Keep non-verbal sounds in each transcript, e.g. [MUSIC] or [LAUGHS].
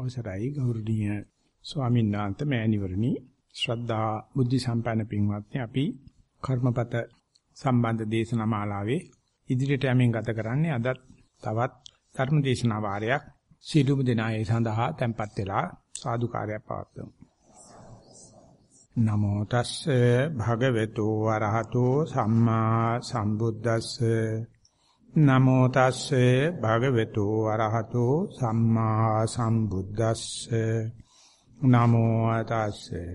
අවසරයි ගෞරවනීය ස්වාමීන් වහන්සේ මෑණිවරණි. ශ්‍රද්ධා බුද්ධ සම්පන්න පින්වත්නි අපි කර්මපත සම්බන්ධ දේශනා මාලාවේ ඉදිරියට යමින් ගත කරන්නේ අදත් තවත් ධර්ම දේශනා වාරයක්. සීලුම දෙනායේ සඳහා tempත් වෙලා සාදුකාරයක් පවත්වමු. නමෝ තස්සේ භගවතු වරහතෝ සම්මා සම්බුද්දස්සේ. නමෝ තස්සේ භගවතු වරහතෝ සම්මා සම්බුද්දස්සේ. නමෝ තස්සේ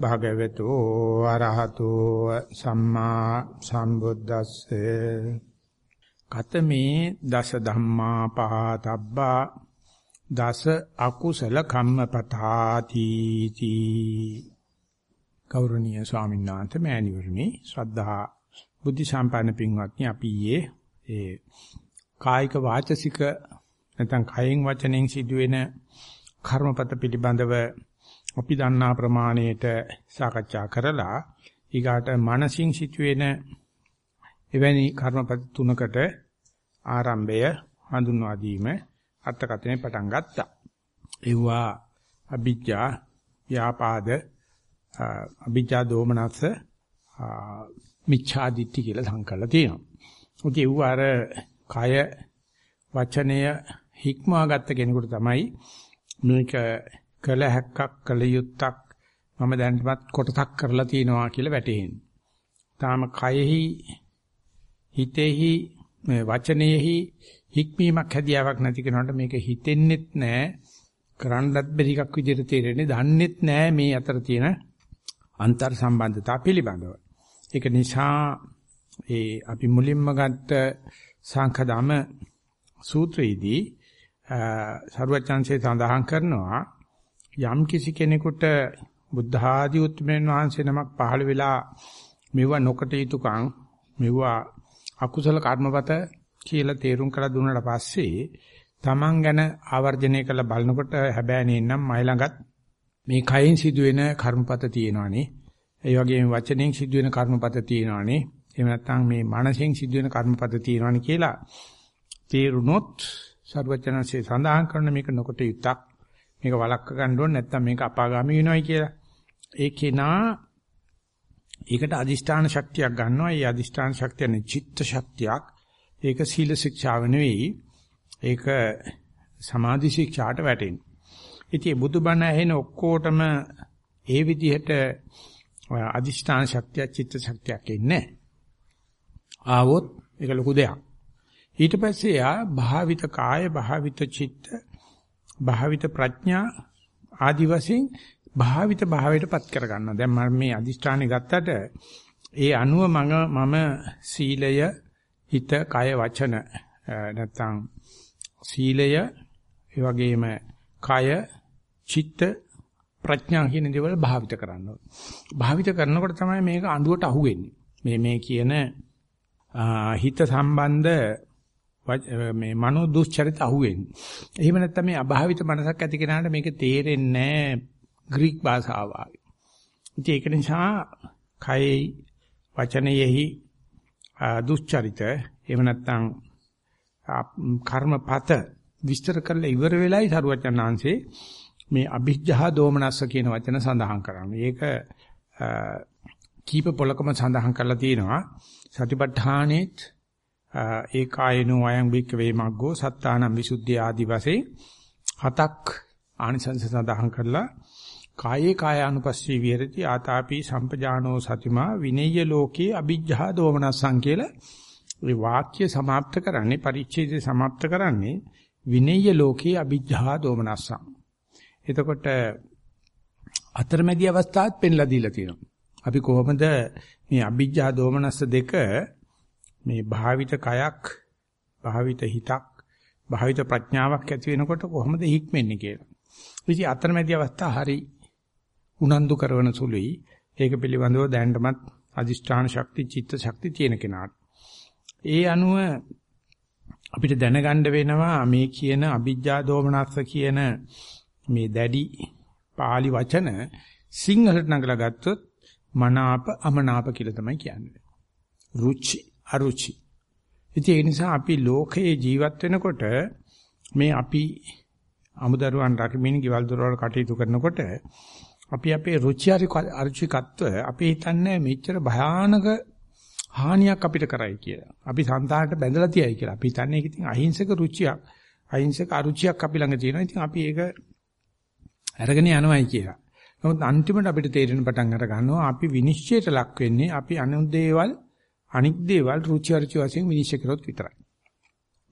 භගවතු වරහතෝ සම්මා සම්බුද්දස්සේ. කතමේ දස ධම්මා පහතබ්බා දස අකුසල කම්මපතාති තී. ගෞරවනීය ස්වාමීන් වහන්සේ මෑණිවරණි ශ්‍රද්ධා බුද්ධ සම්පන්න පින්වත්නි අපි ඊයේ ඒ කායික වාචසික නැත්නම් කයෙන් වචනෙන් සිදුවෙන කර්මපත පිළිබඳව අපි දන්නා ප්‍රමාණයට සාකච්ඡා කරලා ඊගාට මනසින් සිදුවෙන එවැනි කර්මපත තුනකට ආරම්භය හඳුන්වා දීම අර්ථකථනය පටන් ගත්තා. ඒවා අභිජ්ජා ව්‍යාපාද අභිජ්ජා දෝමනස්ස මිච්ඡා දිට්ඨි කියලා සංකල්ප තියෙනවා. ඔකේ ඌ අර කය වචනය හික්මවා ගත්ත කෙනෙකුට තමයි මේක කළ හැක්කක් කළ යුත්තක් මම දැනටමත් කොටසක් කරලා තියෙනවා කියලා වැටහෙන්නේ. තාම කයෙහි හිතෙහි වචනයෙහි හික්මීමක් හැදියාවක් නැති කෙනාට මේක හිතෙන්නෙත් නෑ කරන්නත් බැරි එකක් විදිහට තේරෙන්නේ දන්නෙත් නෑ මේ අතර තියෙන අන්තර් සම්බන්ධතා පිළිබඳව. ඒක නිසා ඒ අපි මුලින්ම ගත්ත සංඛදම සූත්‍රයේදී සරුවචාන්සේ සඳහන් කරනවා යම් කිසි කෙනෙකුට බුද්ධ ආදී උත්මයන් වහන්සේ නමක් පහළ වෙලා මෙව නොකට යුතුයකම් මෙව අකුසල කර්මපත කියලා තේරුම් කරලා දුන්නාට පස්සේ Taman ගැන ආවර්ජනය කළ බලනකොට හැබැයි නේනම් මයි ළඟත් මේ කයෙන් සිදුවෙන කර්මපත තියෙනවානේ. ඒ වගේම වචනෙන් සිදුවෙන කර්මපත තියෙනවානේ. එහෙම නැත්නම් මේ මානසින් සිදුවෙන කර්මපද තියෙනවනේ කියලා තේරුනොත් සර්වචනසේ සඳහන් කරන මේක නොකොට යුක්තක් මේක වළක්ව ගන්න ඕනේ නැත්නම් මේක අපාගාමී වෙනවයි කියලා. ඒ කෙනා ඒකට අදිෂ්ඨාන ශක්තියක් ගන්නවා. ඒ අදිෂ්ඨාන ශක්තිය නේ චිත්ත ශක්තියක්. ඒක සීල ශික්ෂාව නෙවෙයි. ඒක සමාධි ශික්ෂාට වැටෙන්නේ. ඉතින් බුදුබණ ඇහෙන ඔක්කොටම ඒ විදිහට අදිෂ්ඨාන ශක්තිය චිත්ත ශක්තියක් එන්නේ නැහැ. ආවොත් ඒක ලොකු දෙයක්. ඊට පස්සේ යා භාවිත කාය භාවිත චිත්ත භාවිත ප්‍රඥා ආදි වශයෙන් භාවිත භාවයටපත් කර ගන්නවා. දැන් මම මේ අදිෂ්ඨානෙ ගත්තට ඒ අනුව මම මම සීලය හිත කය වචන නැත්තම් සීලය ඒ වගේම කය චිත්ත ප්‍රඥා කියන දේවල් භාවිත කරනවා. භාවිත කරනකොට තමයි මේක අඳුවට අහුවෙන්නේ. මේ මේ කියන හිත සම්බන්ධ මේ මනෝ දුස්චරිත අහුවෙන්නේ. එහෙම නැත්නම් මේ අභාවිත මනසක් ඇති කෙනාට මේක තේරෙන්නේ නැහැ ග්‍රීක භාෂාව වාගේ. ඉතින් ඒක නිසා කයි වචනයෙහි දුස්චරිත එහෙම නැත්නම් කර්මපත විස්තර කරලා ඉවර වෙලයි සරුවචනාංශේ මේ අභිජ්ජහා දෝමනස්ස කියන වචන සඳහන් කරන්නේ. ඒක කීප පොලකම සඳහන් කරලා තියෙනවා. සතිපට්ඨානෙත් ඒ කායනෝ අයං බික්ක වේ මග්ගෝ සත්තානං විසුද්ධිය ආදි වශයෙන් හතක් ආනිසංස සඳහන් කරලා කායේ කායානුපස්සී විහෙරති ආතාපි සම්පජානෝ සතිමා විනේය ලෝකේ අ비ජ්ජා දෝමනස්සං කියලා ඒ වාක්‍ය સમાપ્ત කරන්නේ පරිච්ඡේදය સમાપ્ત කරන්නේ විනේය ලෝකේ අ비ජ්ජා දෝමනස්සං. එතකොට අතරමැදි අවස්ථාවත් පෙන්ලා දීලා තියෙනවා. අපි කොහොමද මේ අභිජ්ජා දෝමනස්ස දෙක මේ භාවිත කයක් භාවිත හිතක් භාවිත ප්‍රඥාවක් ඇති වෙනකොට කොහොමද හික්මෙන්නේ කියලා. ඉතින් අතරමැදි අවස්ථා හරි උනන්දු කරන සුළුයි. ඒක පිළිබඳව දැනටමත් අදිෂ්ඨාන ශක්ති චිත්ත ශක්ති තියෙන කෙනාට. ඒ අනුව අපිට දැනගන්න වෙනවා මේ කියන අභිජ්ජා දෝමනස්ස කියන මේ දැඩි pāli වචන සිංහලට නගලා ගත්තොත් මනාප අමනාප කියලා තමයි කියන්නේ. රුචි අරුචි. ඉතින් ඒ නිසා අපි ලෝකයේ ජීවත් වෙනකොට මේ අපි අමුදරුවන් රකිමින් ගෙවල් දොරවල් කටයුතු කරනකොට අපි අපේ රුචි අරුචිකත්ව අපි හිතන්නේ මෙච්චර භයානක හානියක් අපිට කරයි කියලා. අපි సంతානට බැඳලා තියයි කියලා. අපි හිතන්නේ ඒක ඉතින් අහිංසක රුචියක්. අහිංසක අරුචියක් අපි ළඟ තියෙනවා. ඉතින් අපි ඒක අරගෙන යනවායි කියලා. නමුත් අන්තිමට අපිට තේරෙන පටන් අර ගන්නවා අපි විනිශ්චයට ලක් වෙන්නේ අපි අනුන් දේවල් අනික් දේවල් රුචි අරුචි වශයෙන් විනිශ්චය කරොත් විතරයි.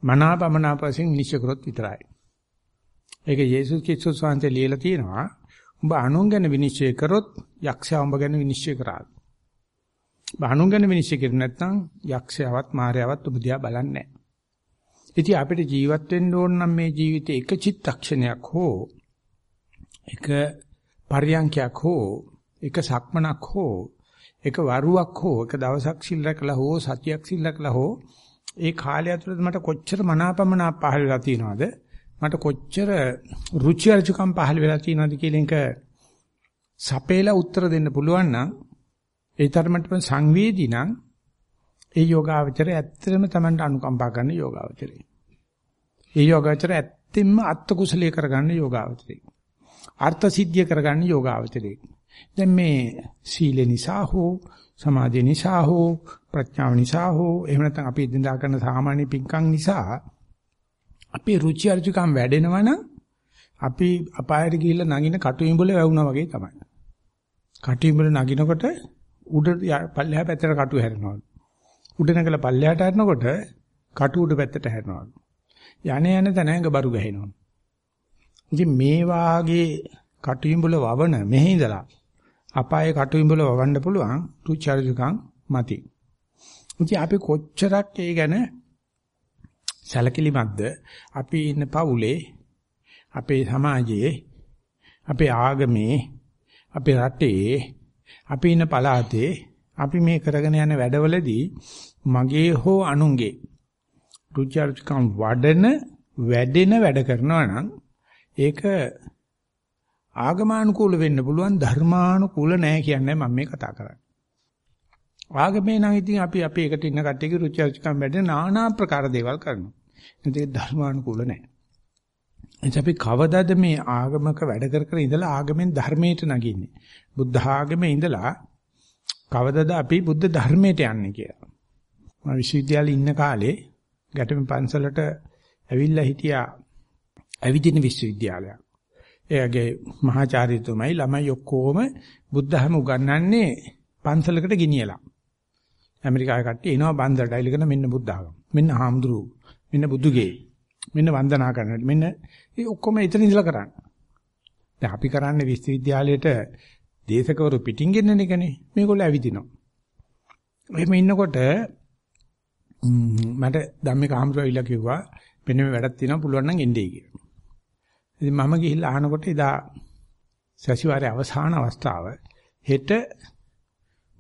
මනාපමනාප වශයෙන් විනිශ්චය කරොත් විතරයි. ඒක යේසුස් ක්‍රිස්තුස් වහන්සේ ලියලා තියෙනවා. උඹ අනුන් ගැන විනිශ්චය කරොත් යක්ෂයා උඹ ගැන විනිශ්චය කරාද? උඹ අනුන් ගැන විනිශ්චය කරු නැත්නම් යක්ෂයාවත් මායාවත් උඹ දිහා බලන්නේ නැහැ. ඉතින් අපිට ජීවත් වෙන්න ඕන නම් මේ ජීවිතේ එක චිත්තක්ෂණයක් හෝ එක පරියන්කයක් හෝ එක සක්මනක් හෝ එක වරුවක් හෝ එක දවසක් සිල් රැකලා හෝ සතියක් සිල් රැකලා හෝ ඒ කාලය ඇතුළත මට කොච්චර මනාපමනා පහළ වෙලා තියෙනවද මට කොච්චර රුචි අරුචිකම් පහළ වෙලා තියෙනවද කියලා එක සපේලා උත්තර දෙන්න පුළුවන් නම් ඒ තරමටම සංවේදී නම් ඒ යෝගාවචරය ඇත්තටම Tamanට අනුකම්පා කරන යෝගාවචරය. ඒ යෝගාවචරය ඇත්තෙන්ම අත්ත කුසලයේ කරගන්න යෝගාවචරය. අර්ථ සිද්ධිය කරගන්න යෝගාවචරයේ. දැන් මේ සීල නිසා හෝ සමාධි නිසා හෝ ප්‍රඥාව නිසා හෝ එහෙම නැත්නම් අපි දිනදා කරන සාමාන්‍ය පින්කම් නිසා අපේ රුචි අරුචිකම් වැඩෙනවනම් අපි අපායට ගිහිල්ලා නගින කටුඹුල වැවුනා වගේ තමයි. කටුඹුල නගිනකොට උඩ පල්ලෙහා පැත්තට කටු හැරෙනවලු. උඩ නැගලා පල්ලෙහාට හැරෙනකොට කටු උඩ පැත්තට හැරෙනවලු. යانے යන තැන ඇඟ බරු ගහිනවලු. ඉතින් මේ වාගේ කටුඹුල වවන මෙහි ඉඳලා අපායේ කටුඹුල වවන්න පුළුවන් රුචි අරුචිකම් මති. ඉතින් අපි කොච්චරක් ඒ ගැන සැලකිලිමත්ද අපි ඉන්න පවුලේ අපේ සමාජයේ අපේ ආගමේ අපේ රටේ අපි ඉන්න පළාතේ අපි මේ කරගෙන යන වැඩවලදී මගේ හෝ අනුන්ගේ රුචර්ජකම් වඩන වැඩෙන වැඩ කරනවා නම් ඒක ආගමානුකූල වෙන්න පුළුවන් ධර්මානුකූල නැහැ කියන්නේ මම මේ කතා කරන්නේ. ආගමේ නම් ඉතින් අපි අපි එකට ඉන්න කට්ටියගේ රුචර්ජකම් වැඩෙන নানা ප්‍රකාර දේවල් කරනවා. ඒක ධර්මානුකූල නැහැ. එනිසා අපි කවදාද මේ ආගමක වැඩ කර කර ඉඳලා ආගමෙන් ධර්මයට නගින්නේ? බුද්ධ ආගමේ ඉඳලා කවදාද අපි බුද්ධ ධර්මයට යන්නේ කියලා. මම විශ්වවිද්‍යාලේ ඉන්න කාලේ ගැටම පන්සලට ඇවිල්ලා හිටියා ඇවිදින විශ්වවිද්‍යාලයක්. එයාගේ මහාචාර්යතුමයි ළමයි ඔක්කොම බුද්ධහම උගන්වන්නේ පන්සලකට ගෙනියලා. ඇමරිකාවේ කට්ටිය එනවා බන්දරට ඇවිල්ගෙන මෙන්න බුද්ධාගම. මෙන්න හාමුදුරුවෝ මෙන්න බුදුගේ මෙන්න වන්දනා කරන්නට මෙන්න ඒ ඔක්කොම එතන ඉඳලා කරන්නේ. දැන් අපි කරන්නේ විශ්වවිද්‍යාලයට දේශකවරු පිටින් ගෙන්නන එකනේ. මේගොල්ලෝ ඇවිදිනවා. එහෙම ඉන්නකොට මට ධම්මික ආම්සෝයිලා කිව්වා මෙන්න මේ වැඩක් තියෙනවා පුළුවන් නම් එන්නේ කියලා. ඉතින් මම ගිහිල්ලා අහනකොට එදා සතිವಾರයේ අවසාන අවස්ථාව හෙට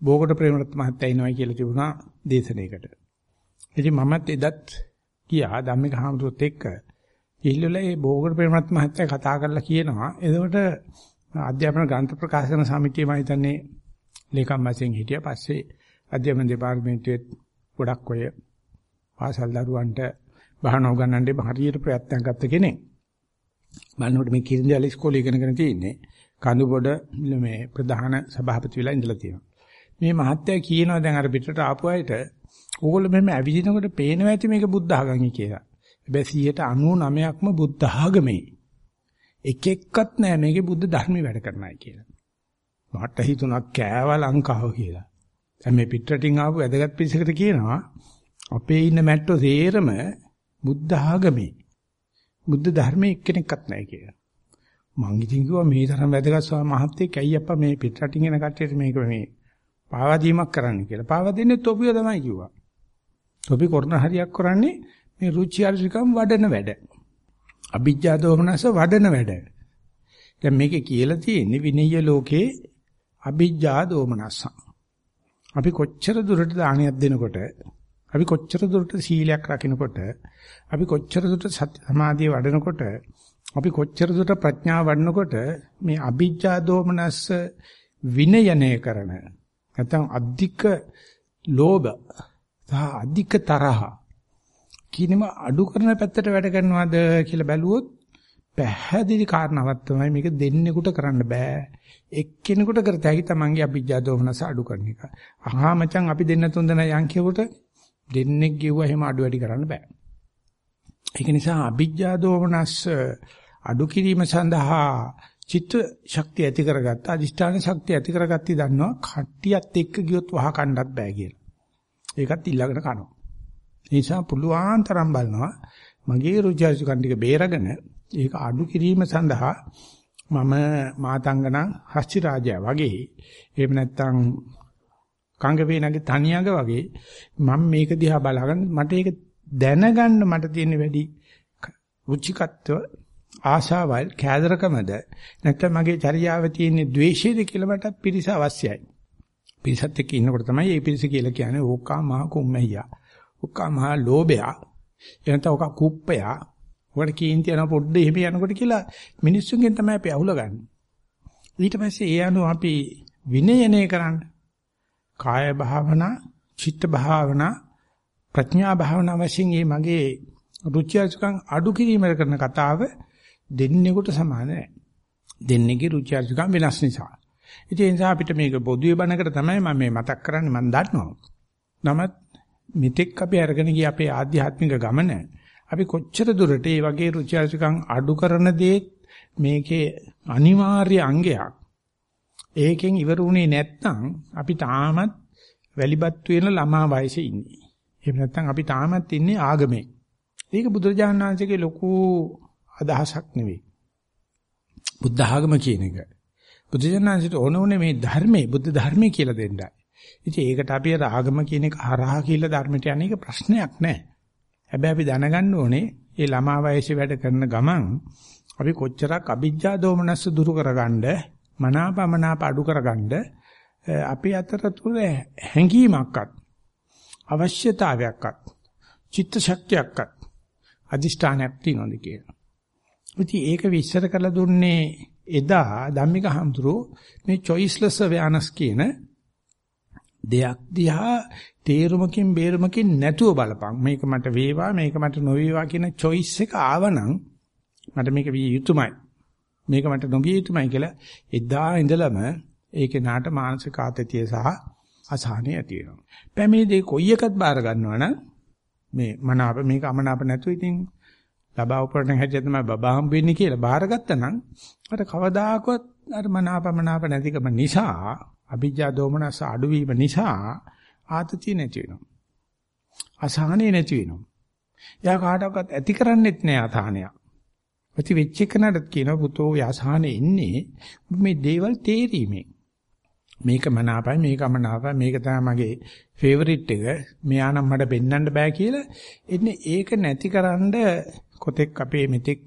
බෝගට ප්‍රේමරත් මහත්තයා ඉනවා කියලා තිබුණා දේශනාවකට. ඉතින් මමත් එදත් ගියා ධම්මික හාමුදුරුවොත් එක්ක. ගිහිල්ලා ඒ බෝගර ප්‍රේමරත් මහත්තයා කතා කරලා කියනවා. එතකොට අධ්‍යාපන ග්‍රන්ථ ප්‍රකාශන සමිතිය මම හිතන්නේ ලේකම් වශයෙන් හිටියා. පස්සේ අධ්‍යාපන දෙපාර්තමේන්තුවේ ගොඩක් ඔය පාසල් දරුවන්ට බහන උගන්වන්නේ හරියට ප්‍රයත්නයක් ගත්ත කෙනෙක්. බලනකොට මේ කිරින්දල් ඉස්කෝලේ ඉගෙනගෙන තියෙන්නේ කඳුබොඩ මේ ප්‍රධාන සභාපති වෙලා ඉඳලා තියෙනවා මේ මහත්තයා කියනවා දැන් අර පිටට ආපු අයට ඕගොල්ලෝ මෙහෙම ඇවිදිනකොට පේනවා ඇති මේක බුද්ධ ආගමයි කියලා. හැබැයි 99%ක්ම බුද්ධ ආගමේ. එක එක්කත් නෑ මේකේ බුද්ධ ධර්මයේ වැඩ කරනයි කියලා. මට හිතුණා කෑව ලංකාව කියලා. දැන් මේ පිටරටින් ආපු වැදගත් පිරිසකට කියනවා අපේ ඉන්න මැට්ටෝ සේරම බුද්ධ ආගමේ. බුද්ධ ධර්මයේ එක්කෙනෙක්වත් නැහැ කියලා. මං ඉතින් කිව්වා මේ තරම් වැදගත් ස්වාමීන් වහන්සේ කැයි අප්පා මේ පිටරටින් එන කට්ටියට මේක මේ පාවා දීමක් කරන්න කියලා. පාවා දෙන්නේ තොපිය තමයි කිව්වා. අපි කරන හරියක් කරන්නේ මේ රුචි අරුචිකම් වඩන වැඩ. අභිජ්ජා දෝමනස වඩන වැඩ. දැන් මේකේ කියලා තියෙන්නේ විනීය ලෝකේ අභිජ්ජා දෝමනස. අපි කොච්චර දුරට දානයක් දෙනකොට අපි කොච්චර දුරට සීලයක් රකින්නකොට අපි කොච්චර දුරට සති සමාධිය වඩනකොට අපි කොච්චර දුරට ප්‍රඥාව වඩනකොට මේ අභිජ්ජා දෝමනස විනයනය කරන නැත්නම් අධික ලෝභ සහ අධික තරහ කිනම අඩු කරන පැත්තට වැඩ කරනවද කියලා බැලුවොත් පැහැදිලි කාරණාවක් තමයි මේක දෙන්නෙකුට කරන්න බෑ. එක්කෙනෙකුට කරත හැකි තමන්ගේ අභිජ්ජා දෝමනස අඩු කරන එක. අහා මචං අපි දෙන්න තුන් දෙනා යන් කියවට දෙන්නෙක් ගිව්වා එහෙම අඩු වැඩි කරන්න බෑ. ඒක නිසා අභිජ්ජා දෝමනස් අඩු කිරීම සඳහා චිත්ත ශක්තිය ඇති කරගත්ත අදිෂ්ඨාන ශක්තිය ඇති කරගත්තී දන්නවා කට්ටියත් එක්ක ගියොත් වහ කණ්ඩත් බෑ කියලා. ඒකත් ඊළඟට කනවා. ඒ නිසා පුළුවන් තරම් බලනවා මගේ රුචර්ජුකන් ටික බේරගෙන ඒක අඩු කිරීම සඳහා මම මාතංගන හස්ති රාජයා වගේ එහෙම නැත්නම් කංග වේනගේ තනියඟ වගේ මම මේක දිහා බලාගෙන මට ඒක දැනගන්න මට තියෙන වැඩි රුචිකත්ව ආශාවල් කෑදරකමද නැත්නම් මගේ චර්යාවේ තියෙන ද්වේෂයද කියලා මට පිරිස අවශ්‍යයි. පිරිසත් එක්ක ඉන්නකොට තමයි මේ පිරිස කියලා කියන්නේ ඕකා මහ කුම්මැහියා. ඕකා මහ ලෝභයා. එනත ඕකා කුප්පයා. ඔකට කීන්ති යන පොඩ්ඩ එහෙම යනකොට කියලා මිනිස්සුන්ගෙන් තමයි අපි අහුලගන්නේ. ඊට පස්සේ ඒ අනුව අපි විනයනය කරන්න. කාය භාවනා, චිත්ත භාවනා, ප්‍රඥා භාවනා වශයෙන් මේ මගේ රුචි අරුචිකම් අඩු කිරීම කරන කතාව දෙන්නෙකුට සමාන නැහැ. දෙන්නෙක්ගේ රුචි අරුචිකම් වෙනස් නිසා. ඉතින් ඒ නිසා අපිට මේක පොදුවේ බණකට තමයි මම මේ මතක් කරන්නේ මම දන්නවා. නමුත් මෙතෙක් අපි අරගෙන ගිය අපේ ආධ්‍යාත්මික ගමන අපි කොච්චර දුරට මේ වගේ රුචි අරුචිකම් අඩු කරන දේ මේකේ අනිවාර්ය අංගයක්. ඒකෙන් ඉවර වුණේ නැත්නම් අපි තාමත් වැලිබත් වෙන ළමා වයසේ ඉන්නේ. එහෙම නැත්නම් අපි තාමත් ඉන්නේ ආගමේ. ඒක බුදුරජාණන් වහන්සේගේ ලොකු අදහසක් නෙවෙයි. බුද්ධ ආගම කියන එක. බුදුජානනාංශයට ඕන උනේ මේ ධර්මයේ බුද්ධ ධර්මයේ කියලා දෙන්නයි. ඉතින් ඒකට අපි අර ආගම කියන එක හරහා කියලා ධර්මයට යන එක ප්‍රශ්නයක් නෑ. හැබැයි අපි දැනගන්න ඕනේ මේ ළමා වයසේ වැඩ කරන ගමන් අපි කොච්චරක් අභිජ්ජා දෝමනස්ස දුරු කරගන්න මනාපමනාප අඩු කරගන්න අපි අතර තුර හැඟීමක්වත් අවශ්‍යතාවයක්වත් චිත්ත ශක්තියක්වත් අදිෂ්ඨානයක් තියෙනවද කියලා. ඉතින් ඒක විස්තර කරලා දුන්නේ එදා ධම්මික හඳුරෝ මේ choiceless awareness කියන දෙයක් දිහා තේරුමකින් බේරුමකින් නැතුව බලපන් මේක මට වේවා මේක මට නොවේවා කියන choice එක ආවනම් මට මේක විය යුතුමයි මේක මට නොවිය යුතුමයි කියලා එදා ඉඳලම ඒකේ නාට මානසික ආතතිය සහ අසහනය ඇති වෙනවා. පැමිණි දෙය කොයි එකත් බාර ගන්නවා නම් මේ මනාප මේක අමනාප නැතුව ඉතින් ලබා උපරණ හැටියට තමයි බබා හම්බ වෙන්නේ කියලා බාරගත්තා නම් අර කවදාකවත් අර මනාපමනාප නැතිකම නිසා අභිජ්ජා දෝමනස අඩුවීම නිසා ආතතිය නැති වෙනවා. අසහනෙ නැති වෙනවා. එයා කාටවත් ඇති කරන්නෙත් නෑ අසහනයක්. ඇති වෙච්ච එකනට කියනවා පුතෝ යසහනෙ ඉන්නේ. මේ දේවල් තේරීමෙන්. මේක මනාපයි මේක අමනාපයි මේක තමයි මගේ ෆේවරිට් එක. මෙයා නම් මට පෙන්වන්න බෑ කියලා. එන්නේ ඒක නැතිකරන්න කොතෙක් අපේ මෙතෙක්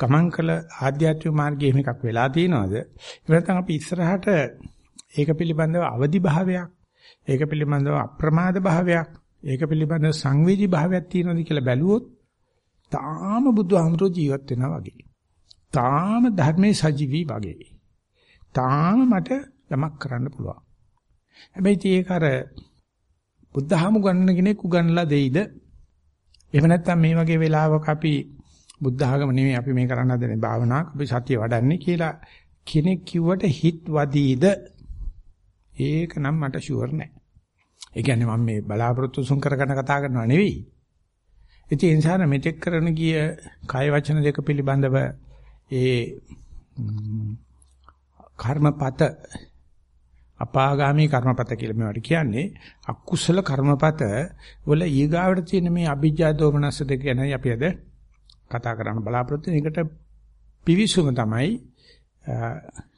ගමන් කළ ආධ්‍යාත්මික මාර්ගයේ මේකක් වෙලා තියෙනවද? එහෙම නැත්නම් අපි ඉස්සරහට ඒක පිළිබඳව අවදි භාවයක් ඒක පිළිබඳව අප්‍රමාද භාවයක් ඒක පිළිබඳව සංවේදී භාවයක් තියෙනවද කියලා බැලුවොත් තාම බුදුහාමුදුරුවෝ ජීවත් වෙනවා වගේ. තාම ධර්මයේ සජීවී වගේ. තාම මට යමක් කරන්න පුළුවන්. හැබැයි ඒක අර බුද්ධහම ගන්න කෙනෙක් උගන්ලා දෙයිද? එහෙම නැත්නම් මේ වගේ වෙලාවක අපි බුද්ධ ආගම නෙමෙයි අපි මේ කරන්න හදන්නේ භාවනාවක් අපි සතිය වඩන්නේ කියලා කෙනෙක් කිව්වට හිත වදීද? ඒක නම් මට ෂුවර් නෑ. ඒ කියන්නේ මම මේ බලාපොරොත්තු සුන් කරගෙන කතා කරනවා නෙවෙයි. ඉතින් ඒ නිසා මෙතෙක් කරන ගිය කය වචන දෙක පිළිබඳව ඒ කර්මපත අපාගාමී කර්මපත කියලා මේවට කියන්නේ අකුසල කර්මපත වල ඊගාවට තියෙන මේ අභිජ්ජා දෝමනස්ස දෙක ගැනයි අපි අද කතා කරන්න බලාපොරොත්තු වෙන එකට පිවිසුම තමයි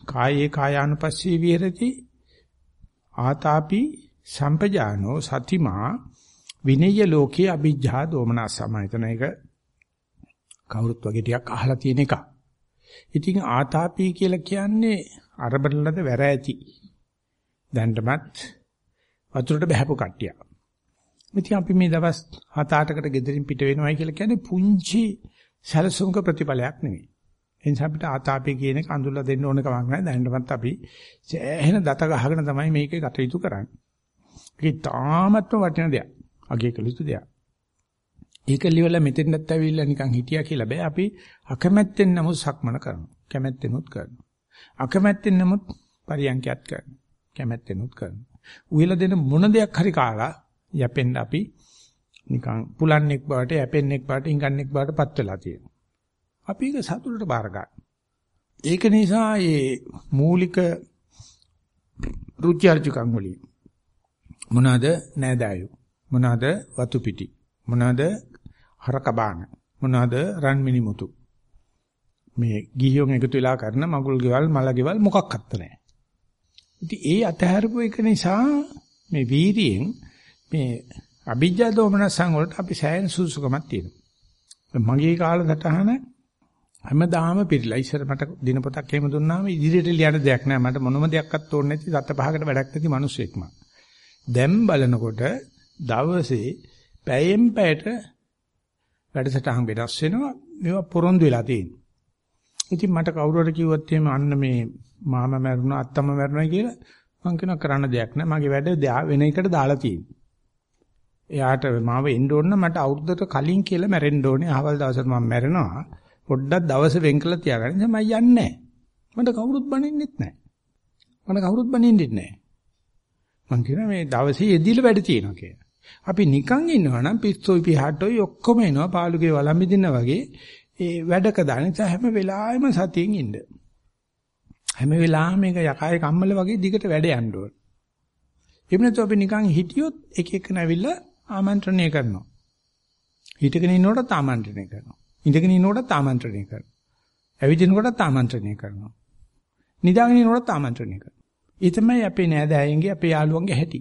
කායේ කායානුපස්සී විහෙරති ආතාපි සම්පජානෝ සතිමා විනය්‍ය ලෝකේ අභිජ්ජා දෝමනස්සම එතන එක කවුරුත් වගේ ටිකක් අහලා තියෙන එක. ඉතින් ආතාපි කියලා කියන්නේ අරබලලද වැර ඇති දැන්ටමත් වතුරට බහැපු කට්ටිය. ඉතින් අපි මේ දවස් 7-8කට ගෙදරින් පිට වෙනවයි කියලා කියන්නේ පුංචි සැලසුම්ක ප්‍රතිඵලයක් නෙවෙයි. ඒ නිසා අපිට ආතාපේ කියන එක අඳුල්ලා දෙන්න ඕන කමක් නැහැ. දැනටමත් අපි එහෙන දත ගහගෙන තමයි මේකේ කටයුතු කරන්නේ. ඒක තාමත්ම වටින දෙයක්. අගේ කළ යුතු දෙයක්. ඒක liwලා මෙතෙන්වත් ඇවිල්ලා නිකන් හිටියා කියලා බෑ. අපි අකමැත්තෙන් නමුත් සක්මන කරනවා. කැමැත්තෙනුත් කරනවා. අකමැත්තෙන් නමුත් පරියන්කයක් කරනවා. කැමැත්තෙනුත් කරනවා. උයලා දෙන මොන දෙයක් හරි කාලා යැපෙන්න අපි නිකන් පුලන්නෙක් බවට යැපෙන්නෙක් බවට ඉංගන්නෙක් බවට පත් වෙලා තියෙනවා. අපි ඒක සතුටට බාර ගන්න. ඒක නිසා මේ මූලික රුචි අරුචිකම් වලින් මොනවාද නෑදෑයු මොනවාද වතු පිටි මොනවාද හරකබාන මොනවාද රන් මිනිමුතු මේ ගිහියොන් එකතු වෙලා කරන මගුල් ගෙවල් මල ගෙවල් මොකක්වත් නැහැ. ඉතින් ඒ අතහැරපු එක නිසා මේ වීරියෙන් මේ අභිජ්ජා දෝමනසං වලට අපි සෑහෙන සුසුකමක් තියෙනවා. මගේ කාලසටහන හැමදාම පිළිලා ඉස්සර මට දිනපොතක් එහෙම දුන්නාම ඉදිරියට ලියන්න දෙයක් නැහැ. මට මොනම දෙයක්වත් ඕනේ නැති සත පහකට වැඩක් නැති මිනිස්සෙක් මම. දැන් බලනකොට දවසේ පැයෙන් පැයට වැඩසටහන් වෙනස් වෙනවා. මේවා පොරොන්දු වෙලා තියෙනවා. ඉතින් මට කවුරු හරි කිව්වොත් එහෙම අන්න මේ මාමා මැරුණා අත්තම්ම මැරුණා කියලා මං කියනවා කරන්න දෙයක් නැහැ. මගේ වැඩ වෙන එකට දාලා තියෙනවා. එයාට මාව එන්න ඕන මට අවුරුද්දට කලින් කියලා මැරෙන්න ඕනේ. අහවල් දවසට මම මැරෙනවා. පොඩ්ඩක් දවස වෙන් කරලා තියාගන්න. මම යන්නේ නැහැ. මට කවුරුත් බනින්නෙත් නැහැ. මට කවුරුත් බනින්නෙත් නැහැ. මං කියනවා මේ දවසේ යෙදිලා වැඩ තියෙනවා කියලා. අපි නිකන් ඉන්නවා නම් පිස්සොයි පිහට්ටොයි ඔක්කොම එනවා පාළුගේ වළම්බිදින්න වගේ ඒ වැඩක දාන හැම වෙලාවෙම සතියෙන් ඉන්න. හැම වෙලාවෙම මේක යකායේ කම්මල වගේ දිගට වැඩ යන්න ඕන. එහෙම නැත්නම් අපි නිකන් හිටියොත් එක එක නැවිලා ආමන්ත්‍රණය කරනවා. හිටගෙන ඉන්නකොටත් ආමන්ත්‍රණය කරනවා. ඉඳගෙන ඉන්නකොටත් ආමන්ත්‍රණය කරනවා. ඇවිදිනකොටත් ආමන්ත්‍රණය කරනවා. නිදාගෙන ඉන්නකොටත් ආමන්ත්‍රණය කරනවා. ඒ තමයි අපේ නෑදෑයන්ගේ අපේ යාළුවන්ගේ හැටි.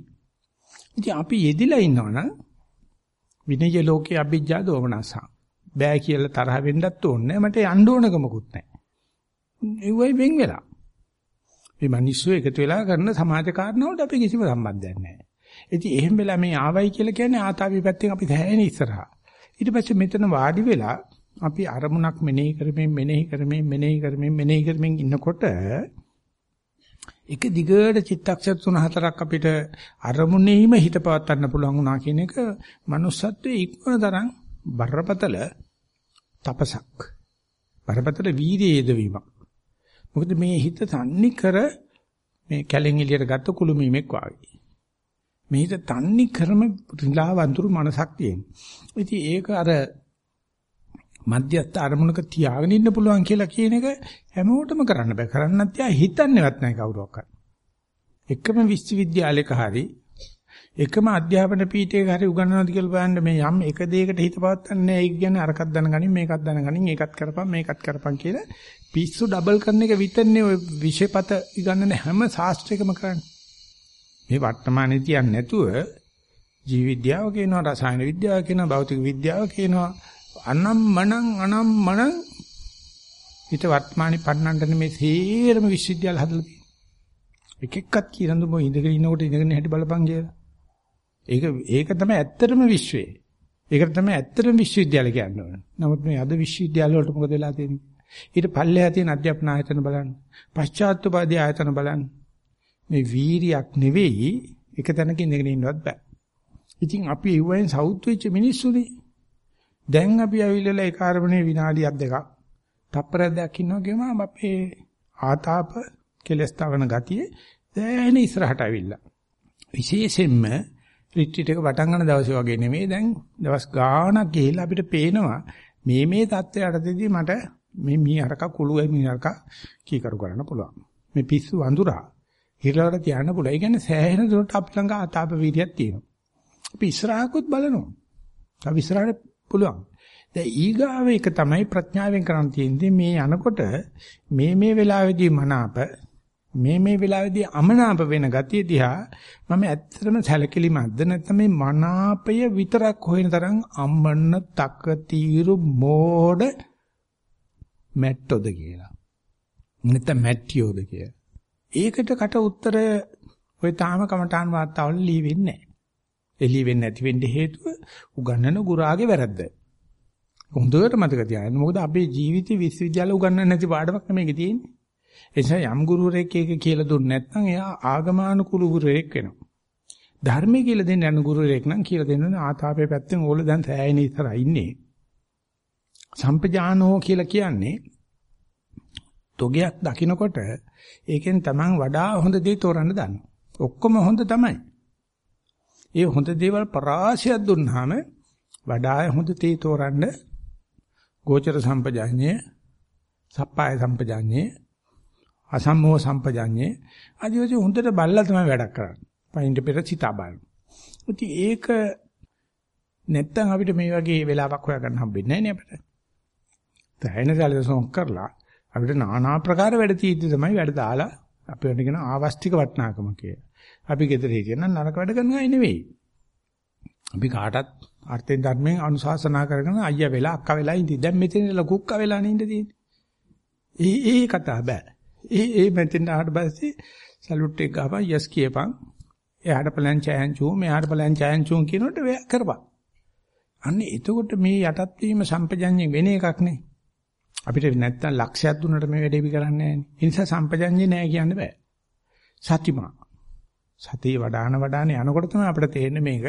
ඉතින් අපි යෙදිලා ඉන්නවනම් විනය ලෝකේ අභිජ්ජා දෝමනස. බෑ කියලා තරහ වෙන්නත් ඕනේ මට යන්න ඕනකමකුත් නැහැ. ඒ වෙයි වෙන් වෙලා. මේ මිනිස්සු එකතු වෙලා කරන සමාජ කාරණාවලට අපි කිසිම සම්බන්ධයක් නැහැ. ඉතින් එහෙම වෙලා මේ ආවයි කියලා කියන්නේ ආතාවි පැත්තෙන් අපි දැහැෙන ඉස්සරහා. ඊට පස්සේ මෙතන වාඩි වෙලා අපි අරමුණක් මෙනෙහි කරමින් මෙනෙහි කරමින් මෙනෙහි කරමින් මෙනෙහි කරමින් ඉන්නකොට එක දිගට චිත්තක්ෂර 3-4ක් අපිට අරමුණෙහිම හිත පවත්වන්න පුළුවන් වුණා කියන එක manussත්වයේ ඉක්මන තරම් බරපතල තපසක්. බරපතල වීර්යය යෙදවීමක්. මොකද මේ හිත තන්නේ කර මේ කැලෙන් එළියට ගත්ත කුළුමීමෙක් වාගේ. මේ හිත තන්නේ කරම රිලා වඳුරු මනසක් තියෙන. ඉතින් ඒක අර මධ්‍යස්ථ අරමුණක තියාගෙන ඉන්න පුළුවන් කියලා කියන එක හැමෝටම කරන්න බෑ. කරන්නත් යා හිතන්නේවත් නැහැ කවුරක්වත්. එකම විශ්වවිද්‍යාලයක හරි එකම අධ්‍යාපන පීඨයක හරි උගන්වනවාද කියලා බලන්න මේ යම් එක දෙයකට හිත පවත්න්නේ ඒක කියන්නේ අරකක් දැනගනින් මේකක් දැනගනින් ඒකත් කරපන් මේකත් කරපන් කියලා පිස්සු ඩබල් කරන එක විතරනේ ඔය විෂයපත ඉගන්නන හැම ශාස්ත්‍රයකම කරන්නේ. මේ වර්තමානයේ තියන්නේ නැතුව ජීව විද්‍යාව කියනවා රසායන විද්‍යාව කියනවා භෞතික විද්‍යාව කියනවා අනම් මනං අනම් මනං හිත වර්තමානයේ පන්නන්න මේ සේරම විශ්වවිද්‍යාල හදලා තියෙනවා. එක එක්කත් කියනඳු මො ඉඳගෙන ඉන්නකොට ඉඳගෙන හැටි බලපන් කියලා. ඒක ඒක තමයි ඇත්තටම විශ්වය. ඒකට තමයි ඇත්තටම විශ්වවිද්‍යාල කියන්නේ. නමුත් මේ අද විශ්වවිද්‍යාල වලට මොකද වෙලා තියෙන්නේ? ඊට පල්ලෙහා තියෙන අධ්‍යාපන ආයතන බලන්න. පශ්චාත්තුපාදී ආයතන බලන්න. මේ වීරියක් නෙවෙයි එක තැනක ඉඳගෙන ඉන්නවත් බෑ. ඉතින් අපි ඉවෙන් සවුත් වෙච්ච මිනිස්සුනේ. දැන් අපි ඇවිල්ලා ඒ කාර්බනේ විනාඩියක් දෙකක් තප්පරයක් දෙකක් ඉන්නවා කියම අපේ ආතාප කෙලස් තවන ගතිය දැන් ඉස්සරහට ඇවිල්ලා. විශේෂයෙන්ම රිට්‍රීට් එක පටන් ගන්න දවසේ වගේ නෙමෙයි දැන් දවස් ගාණක් ගිහිල්ලා අපිට පේනවා මේ මේ தත්ත්වයටදී මට මේ මීහරක කුළුයි මීහරක කීකරු කරන්න පුළුවන්. මේ පිස්සු වඳුරා හිරලවට තියන්න පුළුවන්. ඒ කියන්නේ සෑහෙන දුරට අපි ළඟ ආතාප වීර්යයක් තියෙනවා. අපි ඉස්සරහකුත් බලනවා. අපි ඉස්සරහට පුළුවන්. දැන් ඊගාව එක තමයි ප්‍රඥාවෙන් කරන්න තියෙන්නේ මේ යනකොට මේ මේ වෙලාවේදී මනාප මේ මේ වෙලාවේදී අමනාප වෙන ගතිය දිහා මම ඇත්තටම සැලකිලිමත්ද නැත්නම් මේ මනාපය විතරක් හොයන තරම් අම්මන්න තක තීරු මෝඩ මැට්ටොද කියලා. නැත්නම් මැට්ටියෝද කියලා. ඒකට කට උත්තර ඔය තාම කමඨාන් වාර්තාවල ලියවෙන්නේ නැහැ. එළි වෙන්නේ නැති වෙන්න හේතුව උගන්නන ගුරාගේ වැරද්ද. හොඳට මතක තියාගන්න. මොකද අපේ ජීවිතේ විශ්වවිද්‍යාල උගන්නන්න නැති පාඩමක් නෙමෙයි තියෙන්නේ. ඒ නිසා යම් ගුරුවරයෙක් ඒක කියලා දුන්නේ නැත්නම් එයා ආගමානුකූල ගුරුවරයෙක් වෙනවා. ධර්මයේ කියලා දෙන්න යන ගුරුවරයෙක් නම් කියලා දෙන්න ආතාපේ පැත්තෙන් ඕල දැන් සෑයෙන ඉතර ඉන්නේ. සම්පජානෝ කියලා කියන්නේ තොගයක් දකින්නකොට ඒකෙන් Taman වඩා හොඳ දේ තෝරන්න දන්නවා. ඔක්කොම හොඳ තමයි. ඒ හොඳ දේවල් පරාසයක් දුන්නාම වඩා හොඳ තේ තෝරන්න ගෝචර සම්පජාඤ්ඤය, සප්පාය සම්පජාඤ්ඤය, අසම්මෝහ සම්පජාඤ්ඤය ආදිවාසී හොඳට බල්ලා තමයි වැඩක් කරන්නේ. පයින්ට පෙර සිතා බලන. ඉතින් ඒක නැත්තම් අපිට මේ වගේ වෙලාවක් හොයාගන්න හම්බෙන්නේ නැහැ නේ අපිට. තැහෙන සැලසුම් කරලා අපිට নানা ආකාර වැඩ තීද්දි තමයි වැඩ දාලා අපිට කියන ආවස්තික වටනාකම කිය. අපි ගෙදර හිටියනම් නරක වැඩ කරනවා නෙවෙයි. අපි කාටත් අර්ථයෙන් ධර්මයෙන් අනුශාසනා කරගෙන අයියා වෙලා අක්කා වෙලා ඉඳි. දැන් මෙතන ලකුක්කා වෙලා නේ ඉඳී. ඒ ඒ කතා බෑ. ඒ ඒ මෙතෙන් ආවට පස්සේ සලුට් එක ගහපන් යස් කියපන්. එයාට පලයන් චයන්චෝ මෙයාට පලයන් චයන්චෝ කියනකොට කරපන්. අන්න එතකොට මේ යටත් වීම සම්පජඤ්ඤේ වෙන එකක් නේ. අපිට නැත්තම් ලක්ෂයක් දුන්නට මේ වැඩේ අපි කරන්නේ නැහැ නේ. ඒ නිසා සම්පජඤ්ඤේ නැහැ කියන්න බෑ. සතිමා. සතිය වඩාන වඩාන යනකොට තමයි අපිට තේරෙන්නේ මේක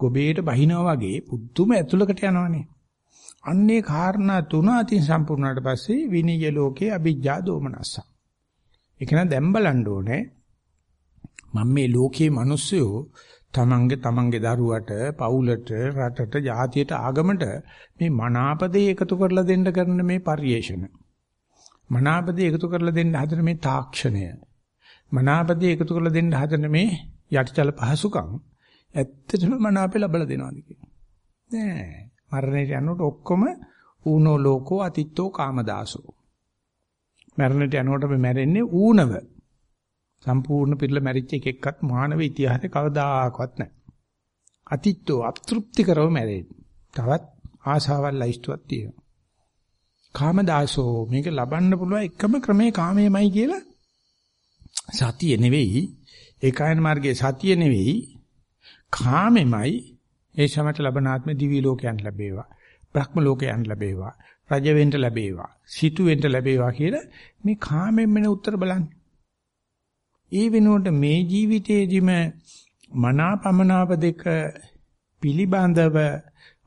ගොබේට බහිනවා වගේ පුදුම ඇතුළකට යනවනේ. අන්නේ කාරණා තුන අතින් සම්පූර්ණාට පස්සේ විනීය ලෝකේ අභිජ්ජා දෝමනස්ස. ඒක නම් දැන් බලන්න ඕනේ. මම මේ ලෝකේ මිනිස්සුયો තමන්ගේ තමන්ගේ දරුවට, පවුලට, රටට, ජාතියට, ආගමට මේ මනාපදේ එකතු කරලා දෙන්න කරන මේ පරිේශන. මනාපදේ එකතු කරලා දෙන්න හදන මේ තාක්ෂණය. මනාපදේ එකතු කරලා දෙන්න හදන මේ යටිචල පහසුකම් ඇත්තටම මනාපේ ලබලා දෙනවද කියලා. නෑ. මරණයට යනකොට ඔක්කොම ඌනෝ ලෝකෝ අතිත්තෝ කාමදාසෝ. මරණයට යනකොට මේ මැරෙන්නේ ඌනව. සම්පූර්ණ පිළිල මැරිච්ච එක එක්කත් මානව ඉතිහාසයේ කවදාකවත් නැහැ. අතිත්තෝ අතෘප්ති කරව මැරෙන්නේ. තවත් ආශාවල් ලයිස්තුවක් තියෙනවා. කාමදාසෝ මේක ලබන්න පුළුවන් එකම ක්‍රමේ කාමයමයි කියලා සතිය නෙවෙයි. ඒකායන මාර්ගයේ සතිය නෙවෙයි. කාමෙමයි. ඒ සමට ලබනාත්ම දිවි ලෝකයන් ලැබේවා. බ්‍රහ්ම ලෝකයන් ලැබේවා. රජ වෙන්න ලැබේවා. සිටු වෙන්න ලැබේවා කියලා මේ කාමෙන් මෙන උත්තර බලන්නේ. ඒ වෙනුවට මේ ජීවිතේදිම මනාපමනාප දෙක පිළිබඳව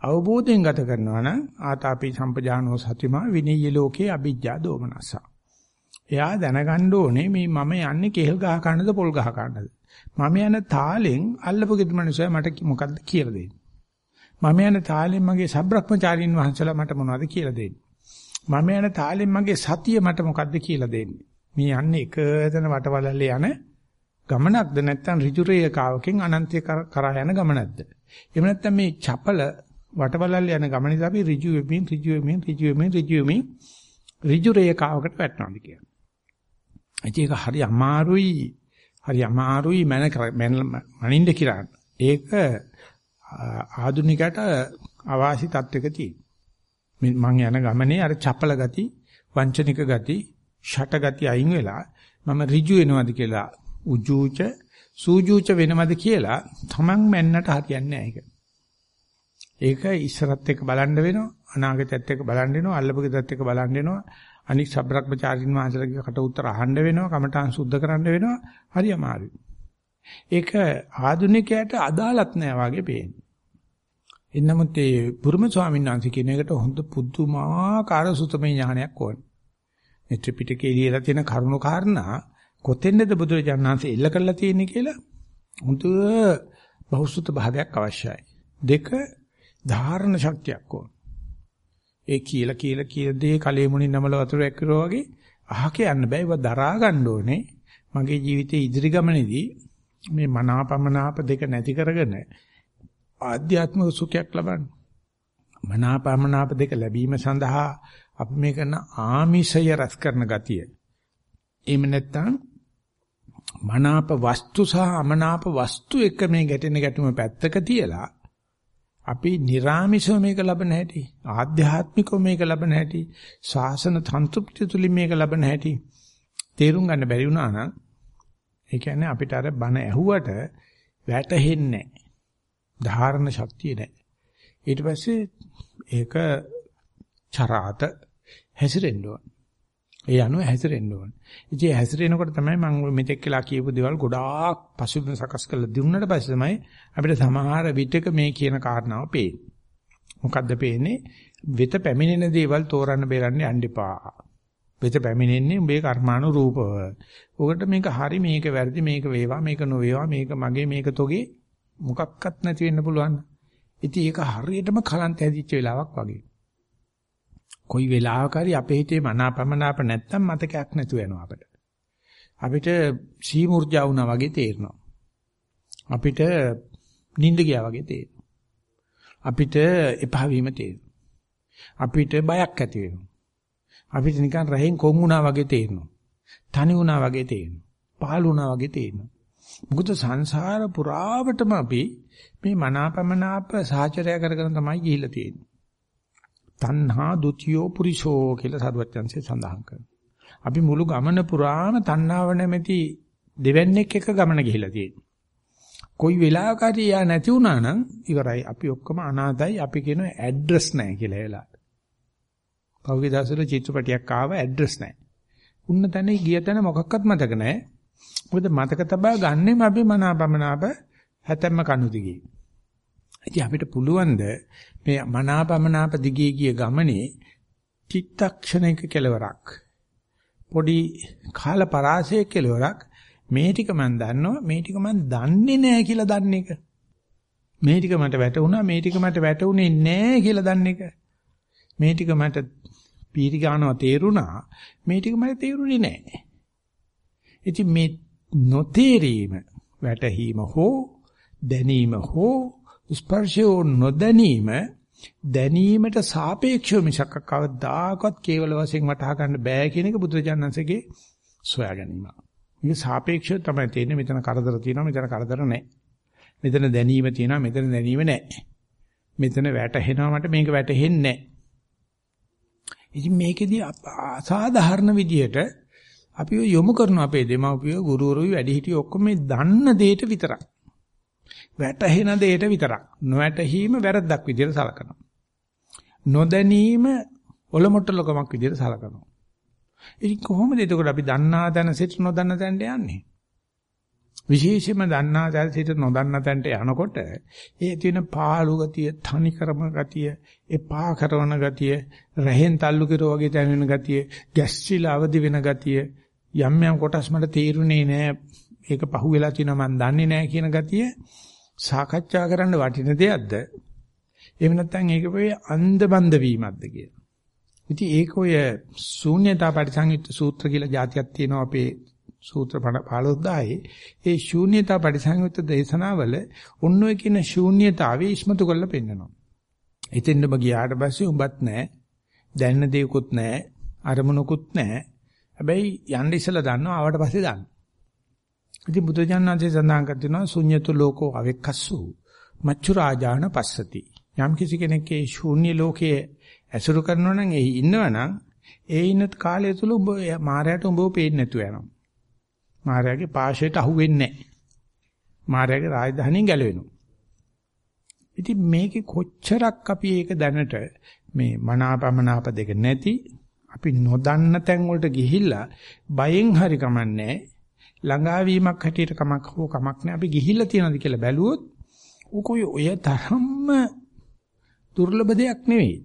අවබෝධයෙන් ගත කරනවා නම් ආතාපි සම්පජානෝ සතිමා විනීය ලෝකේ අ비ජ්ජා දෝමනස. එයා දැනගන්න ඕනේ මේ මම යන්නේ කෙල් ගහ ගන්නද පොල් ගහ ගන්නද. මම යන තාලෙන් අල්ලපු ගෙදර මිනිස්සයා මට මොකද්ද කියලා දෙන්නේ. මම යන තාලෙන් මගේ සබ්‍රක්‍මචාරින් වහන්සලා මට මොනවද කියලා දෙන්නේ. මම යන තාලෙන් මගේ සතිය මට මොකද්ද කියලා දෙන්නේ. මේ යන්නේ එකතන වටවලල්ලේ යන ගමනක්ද නැත්නම් ඍජු රේඛාවකින් අනන්තය කරා යන ගමනක්ද? එහෙම නැත්නම් මේ චපල වටවලල්ලේ යන ගමනේදී අපි ඍජු වෙමින් ඍජු වෙමින් ඍජු වෙමින් ඍජු වෙමින් ඍජු රේඛාවකට වැටෙනවාද කියන්නේ. ඒක හරි අමාරුයි හරි අමාරුයි මන මනින්ද කියලා. ඒක ආදුනිකයට අවාසි තත්වයක තියෙන. මං යන ගමනේ අර චපල ගති, වංචනික ගති, ෂට ගති අයින් වෙලා මම ඍජු වෙනවද කියලා උජූච සූජූච වෙනවද කියලා තමන් මැන්නට හරියන්නේ නැහැ ඒක. ඒක ඉස්සරත් එක්ක බලන්න වෙනවා අනාගතයත් එක්ක බලන්න වෙනවා අල්ලපගෙදත් එක්ක බලන්න වෙනවා අනික් සබ්‍රක්‍මචාරින් වහන්සේලාගේ කට උත්තර අහන්න වෙනවා කමඨාන් සුද්ධ කරන්න වෙනවා හරි අමාරුයි. ඒක ආධුනිකයට අදාළත් නෑ වගේ පේන්නේ. එන්නමුත් ඒ බුරුම ස්වාමීන් වහන්සේ කියන එකට හොඳ පුදුමාකාර සුතමේ ඥානයක් ඕනේ. මේ ත්‍රිපිටකයේ ලියලා තියෙන කරුණු කාරණා කොතෙන්ද බුදුරජාණන් වහන්සේ ඉල්ල කරලා තියෙන්නේ කියලා හොඳ බහුසුත භාවයක් අවශ්‍යයි. දෙක ධාරණ ශක්තියක් ඕන. ඒ කියලා කියලා කියලා දේ කලෙ මුණින් නමල වතුර ඇක්කරෝ වගේ අහක යන්න බෑ. ඒව දරා ගන්න ඕනේ. මගේ ජීවිතයේ ඉදිරි ගමනේදී මේ මනාපමනාප දෙක නැති කරගෙන ආධ්‍යාත්මික සුඛයක් ලබන්න. මනාපමනාප දෙක ලැබීම සඳහා අපි මේ කරන ආමිෂය රැස් කරන ගතිය. එහෙම නැත්නම් මනාප වස්තු සහ අමනාප වස්තු එක මේ ගැටෙන ගැටුම පැත්තක තියලා අපි නිර්ාමිෂව මේක ලබන හැටි ආධ්‍යාත්මිකව මේක ලබන හැටි ශාසන තන්තුප්ති තුලින් මේක ලබන හැටි තේරුම් ගන්න බැරි වුණා නම් ඒ කියන්නේ අපිට අර බන ඇහුවට වැටහෙන්නේ නැහැ. ධාරණ ශක්තිය නැහැ. ඊට පස්සේ ඒක චරාත හැසිරෙන්න ඕන. ඒ අනුව හැසිරෙන්න ඕන. ඉතින් හැසිරෙනකොට තමයි මම මෙතෙක් කියලා කියපු දේවල් ගොඩාක් පසුබිම සකස් කරලා දුන්නට පස්සේ තමයි අපිට සමහර විටක මේ කියන කාරණාව පේන්නේ. මොකද්ද පේන්නේ? වෙත පැමිණෙන දේවල් තෝරන්න බේරන්න යන්න එපා. වෙත පැමිණෙන්නේ උඹේ කර්මානුරූපව. ඔකට මේක හරි මේක වැරදි මේක වේවා මේක නොවේවා මේක මගේ මේක තොගේ මොකක්වත් නැති වෙන්න පුළුවන්. ඉතින් ඒක හරියටම කලන්ත හැදිච්ච වෙලාවක් වගේ. කොයි වෙලාවක හරි අපේ හිතේ මනාපමනාප නැත්තම් මතකයක් නැතු වෙනවා අපිට. අපිට සීමුර්ජා වුණා වගේ තේරෙනවා. අපිට නිින්ද ගියා වගේ තේරෙනවා. අපිට එපා වීම තේරෙනවා. අපිට බයක් ඇති වෙනවා. අපිට නිකන් රහෙන් කොන් වුණා වගේ තේරෙනවා. තනි වුණා වගේ තේරෙනවා. පහළ වුණා වගේ තේරෙනවා. මොකද සංසාර පුරාවටම අපි මේ මනාපමනාප සාචරය කරගෙන තමයි ගිහිල්ලා තියෙන්නේ. තණ්හා ဒ ුතියෝ පුරිසෝ කියලා සරුවච්චන්සේ සඳහන් කරනවා. අපි මුළු ගමන පුරාම තණ්හාව නැමැති දෙවන්නේක් එක ගමන ගිහිලා තියෙනවා. කොයි වෙලාවක හරි යා නැති වුණා නම් ඉවරයි. අපි ඔක්කොම අනාഥයි. අපි කියන ඇඩ්‍රස් නැහැ කියලා වෙලා. පහුගිය දවස්වල චිත්‍රපටියක් ආව ඇඩ්‍රස් නැහැ. උන්න තැන ගිය තැන මොකක්වත් මතක නැහැ. මොකද මතක තබා ගන්නෙම අපි මනාපමනාප හැතැම්ම කණු දිගේ. ඉතින් අපිට පුළුවන් ද මේ මනාපමනාප දිගේ ගිය ගමනේ චිත්තක්ෂණයක කෙලවරක් පොඩි කාල පරාසයක කෙලවරක් මේ ටික මම දන්නවා මේ ටික මම දන්නේ නැහැ කියලා දන්න එක. මේ ටික මට වැටුණා මේ ටික මට වැටුනේ නැහැ කියලා දන්න එක. මේ ටික මට පීරි ගන්නවා තේරුණා මේ ටික මට තේරුනේ නැහැ ඉතින් මේ නොතේරීම වැටහීම හෝ දැනීම හෝ ස්පර්ශය නොදැනීම දැනීමට සාපේක්ෂව මිසක් කවදාකවත් කේවල වශයෙන් වටහා ගන්න බෑ කියන එක බුදුරජාණන්සේගේ සොයා ගැනීම. මේක සාපේක්ෂව තමයි තියෙන්නේ මෙතන කරදර තියෙනවා මෙතන කරදර නැහැ. මෙතන දැනීම තියෙනවා මෙතන දැනීම නැහැ. මෙතන වැටහෙනවා මට මේක වැටහෙන්නේ නැහැ. ඉතින් මේකෙදි අසාධාරණ විදියට අපි යොමු කරන අපේ දෙමව්පියෝ ගුරුවරුයි වැඩිහිටියෝ ඔක්කොම මේ දන්න දෙයට විතරක්. වැටහෙන දෙයට විතරක්. නොවැටහීම වැරද්දක් විදියට සලකනවා. නොදැනීම ඔලොමොට්ටලකමක් විදියට සලකනවා. ඉතින් කොහොමද එතකොට අපි දන්නා තැන සිට නොදන්න තැනට යන්නේ? විශේෂයෙන්ම දන්නා තැන සිට නොදන්න තැනට යනකොට ඒ තියෙන පාළු ගතිය, තනිකරම ගතිය, එපා කරන ගතිය, රහෙන් තල්ලු කිරෝ වගේ දැනෙන ගතිය, ගැස්සිලා අවදි වෙන ගතිය, යම් යම් කොටස් මට තේරුනේ නෑ. ඒක පහුවෙලා තියෙනවා මම දන්නේ නෑ කියන ගතිය සාකච්ඡා කරන්න වටින දෙයක්ද? එහෙම නැත්නම් ඒක වෙයි අන්ධබන්ද වීමක්ද කියලා. ඉතින් ඒක ඔය ශූන්‍යතා පරිසංයුක්ත සූත්‍ර කියලා જાතියක් තියෙනවා අපේ සූත්‍ර 15000 ඒ ශූන්‍යතා පරිසංයුක්ත දේශනාවල ඔන්න ඔය කියන ශූන්‍යතාවේ ඉස්මතු කරලා පෙන්නනවා. එතෙන්නම ගියාට පස්සේ උඹත් නැහැ. දැනන දේකුත් නැහැ. අරමුණකුත් නැහැ. හැබැයි යන්න ඉස්සලා දන්නවා ආවට පස්සේ දන්නවා. ඉතින් බුදුජානනාංශය සඳහන් කර තිනවා ශුන්‍යතු ලෝකෝ අවෙක්කස්සු මච්චු රාජාන පස්සති. යම් කිසි කෙනෙක් ඒ ශූන්‍ය ලෝකයේ ඇසුරු කරනවා නම් එහි ඉන්නවනම් ඒ ඉන්න කාලය තුල ඔබ මායයට ඔබව පේන්නේ නැතුව යනවා. මායාවේ පාෂයට අහු වෙන්නේ නැහැ. මායාවේ රාජධානියෙන් ගැලවෙනවා. ඉතින් මේකේ කොච්චරක් අපි ඒක දැනට මේ මනාපමනාප දෙක නැති අපි නොදන්න තැන් වලට ගිහිල්ලා බයෙන් හරි කමන්නේ ළඟාවීමක් හැටියට කමක් හෝ කමක් නැහැ. අපි ගිහිල්ලා තියනද කියලා බැලුවොත් උකෝය ඔය තරම්ම දුර්ලභ දෙයක් නෙවෙයි.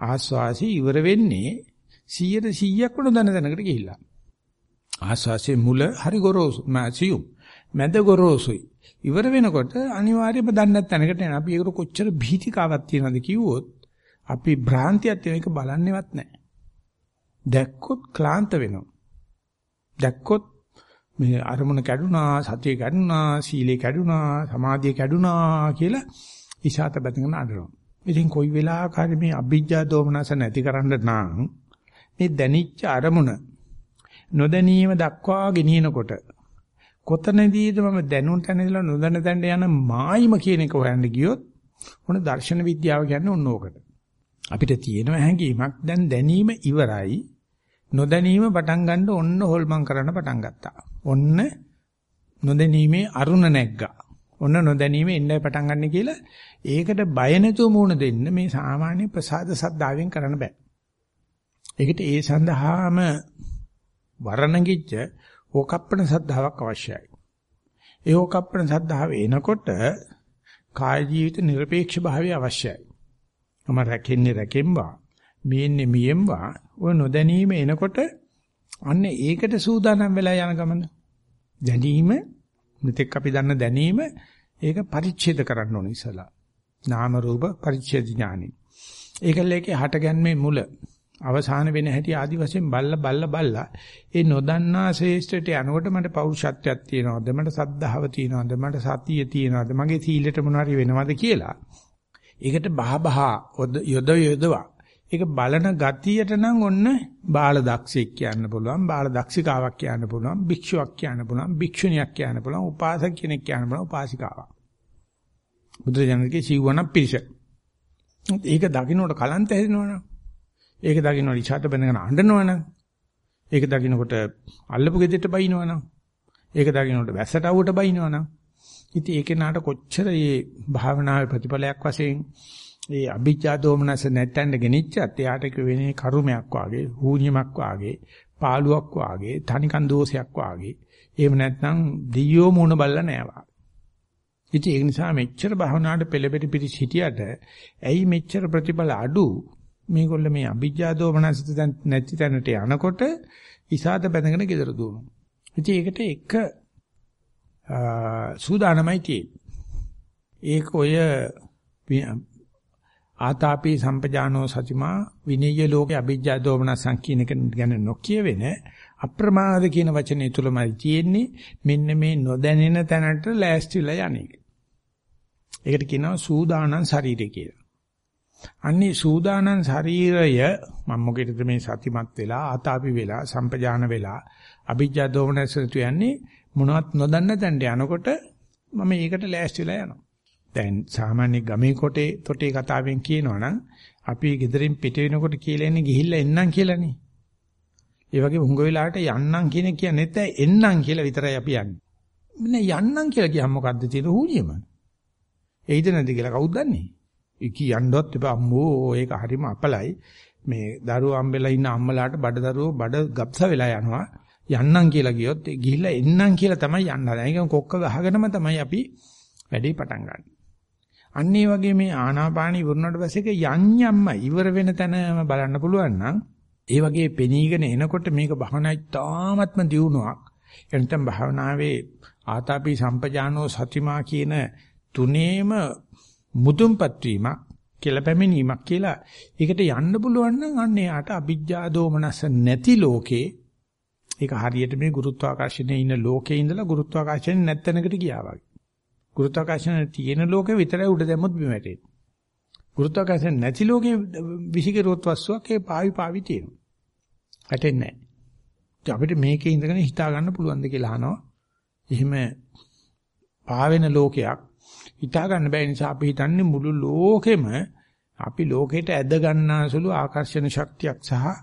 ආස්වාසි ඉවර වෙන්නේ 100ට 100ක් වුණ දන දැනකට ගිහිල්ලා. ආස්වාසේ මුල හරි ගොරෝසු මාසියුම් මැද ගොරෝසුයි. ඉවර වෙනකොට අනිවාර්යයෙන්ම දන්නේ නැත්නම්කට එන අපි ඒකට කොච්චර භීතිකාවක් තියනද කිව්වොත් අපි භ්‍රාන්තියක් තියෙන එක බලන්නේවත් නැහැ. දැක්කොත් ක්ලාන්ත වෙනවා. දැක්කොත් මේ අරමුණ කැඩුනා, සතිය කැඩුනා, සීලය කැඩුනා, සමාධිය කැඩුනා කියලා ඉෂාත බැඳගෙන අඬනවා. ඉතින් කොයි වෙලාවක හරි මේ අභිජ්ජා දෝමනස නැති කරන්න නම් මේ දැනිච්ච අරමුණ නොදැනීම දක්වා ගෙනියනකොට කොතනදීද මම දැනුම් තැන ඉඳලා නොදැන තැනට යන මායිම කියන එක හොයන්න ගියොත් මොන දර්ශන විද්‍යාව කියන්නේ ඔන්න ඕකට. අපිට තියෙන හැඟීමක් දැන් දැනීම ඉවරයි නොදැනීම පටන් ගන්න ඔන්න හොල්මන් කරන්න පටන් ගත්තා. ඔන්න නොදැනීමේ අරුණ නැග්ගා. ඔන්න නොදැනීමේ එන්නයි පටන් ගන්න කියලා ඒකට බය නැතුව මුණ දෙන්න මේ සාමාන්‍ය ප්‍රසාද සද්දාවෙන් කරන්න බෑ. ඒකට ඒ සඳහාම වරණගිච්ච ඕකප්පණ සද්ධාාවක් අවශ්‍යයි. ඒ ඕකප්පණ සද්ධාව එනකොට කාය ජීවිත নিরপেক্ষ භාවය අවශ්‍යයි. මම රැකෙන්නේ රැකෙම්වා, මියෙන්නේ මියෙම්වා, ඔය නොදැනීම එනකොට අන්න ඒකට සූදානම් වෙලා යන ගමන. දැනීම මෙතෙක් අපි දන්න දැනීම ඒක පරිච්ඡේද කරන්න ඕන ඉසලා. නාම රූප පරිච්ඡේද ඥානෙ. ඒකල ඒකේ හටගන්මේ මුල අවසාන වෙන හැටි ආදි වශයෙන් බල්ල බල්ල බල්ලා ඒ නොදන්නා ශේෂ්ඨයට යනකොට මට පෞරුෂත්වයක් තියෙනවද මට සද්ධාව තියෙනවද මට සතිය තියෙනවද මගේ සීලෙට මොනවාරි වෙනවද කියලා ඒකට බහ බහ යොද යොදවා ඒක බලන ගතියට නම් ඔන්න බාල දක්ෂයෙක් කියන්න පුළුවන් බාල දක්ෂිකාවක් කියන්න පුළුවන් භික්ෂුවක් කියන්න පුළුවන් භික්ෂුණියක් කියන්න පුළුවන් උපාසක කෙනෙක් කියන්න පුළුවන් උපාසිකාවක්. බුදුරජාණන්ගේ සිව්වණක් පිරිස. ඒක දකින්නට කලන්ත හැදෙනවනේ ඒක දකින්නකොට ඉෂාට බඳගෙන අඬනවනම් ඒක දකින්නකොට අල්ලපු ගෙදෙට්ට බයිනවනම් ඒක දකින්නකොට වැස්සට අවුවට බයිනවනම් ඉතින් ඒකේ නාට කොච්චර මේ භාවනාවේ ප්‍රතිඵලයක් වශයෙන් ඒ අභිජ්ජා දෝමනස නැත්තඳ ගෙනිච්චත් එයාට වෙන්නේ කරුමයක් වාගේ හූනියමක් වාගේ පාළුවක් වාගේ තනිකන් දෝෂයක් වාගේ එහෙම නැත්නම් දියෝ මූණ බල්ලා නෑවා ඉතින් ඒ නිසා මෙච්චර භාවනාවට පෙළපෙටි පිටිස් හිටියට ඇයි මෙච්චර ප්‍රතිඵල අඩු මේගොල්ල මේ අභිජ්ජා දෝමනසිත නැති තැනට යනකොට ඉසాత බැඳගෙන ගෙදර දුවනවා. ඉතින් ඒකට එක සූදානමයි තියෙන්නේ. ඒක ඔය ආතාපි සම්පජානෝ සතිමා විනීය ලෝකේ අභිජ්ජා දෝමනසං කියන එක ගැන නොකිය වෙන අප්‍රමාද කියන වචනේ තුලමයි තියෙන්නේ මෙන්න මේ නොදැනෙන තැනට ලෑස්තිලා යන්නේ. ඒකට කියනවා සූදානම් ශරීරය කියලා. අන්නේ සූදානම් ශරීරය මම මොකේද මේ සතිමත් වෙලා ආතාපි වෙලා සම්පජාන වෙලා අභිජ්ජා දෝමනසතු යන්නේ මොනවත් නොදන්න තැනට යනකොට මම ඒකට ලෑස්තිලා යනවා. දැන් සාමාන්‍ය ගමේ කොටේ තොටේ කතාවෙන් කියනවනම් අපි ගෙදරින් පිට වෙනකොට කියලා එන්නේ ගිහිල්ලා එන්නම් කියලානේ. ඒ වගේ හුඟ වෙලාවට යන්නම් කියන කියන්නේ නැත්නම් එන්නම් කියලා විතරයි අපි යන්නේ. නේ යන්නම් කියලා කියහම මොකද්ද තියෙන හුනියම? එයිද නැද්ද කියලා කවුද දන්නේ? කියන්නවත් එපා අම්මෝ ඒක හරිම අපලයි මේ දරුවෝ අම්බෙලා ඉන්න අම්මලාට බඩ දරුවෝ බඩ ගබ්ස වෙලා යනවා යන්නම් කියලා කියොත් ගිහිල්ලා එන්නම් කියලා තමයි යන්න හදන්නේ. ඒක කොක්ක ගහගෙනම තමයි අපි වැඩේ පටන් ගන්න. අන්න ඒ වගේ මේ ආනාපානි වුණාට පස්සේ යන් යම්ම ඉවර වෙන තැනම බලන්න පුළුවන් නම් ඒ වගේ පෙනීගෙන එනකොට මේක භවනායි තාමත්ම දියුණුවක්. එනතම් භවනාවේ ආතාපි සම්පජානෝ සතිමා කියන තුනේම මුදුන්පත් වීමක් කියලා පැමිණීමක් කියලා ඒකට යන්න පුළුවන් නම් අන්න යාට අවිජ්ජා දෝමනස නැති ලෝකේ ඒක හරියට මේ ගුරුත්වාකර්ෂණයේ ඉන්න ලෝකේ ඉඳලා ගුරුත්වාකර්ෂණය නැත්තැනකට ගියා වගේ. ගුරුත්වාකර්ෂණය තියෙන ලෝකේ විතරයි උඩ දැම්මොත් බිම වැටෙන්නේ. ගුරුත්වාකර්ෂණ නැති ලෝකේ විසිකරොත් වස්තුවක් ඒ පාවි පාවි තියෙනවා. වැටෙන්නේ නැහැ. අපිට මේකේ ඉඳගෙන හිතා ගන්න පුළුවන්ද කියලා අහනවා. එහෙම පාවෙන ලෝකයක් හිතා ගන්න බැරි නිසා අපි හිතන්නේ මුළු ලෝකෙම අපි ලෝකෙට ඇද ගන්නාසුළු ආකර්ෂණ ශක්තියක් සහ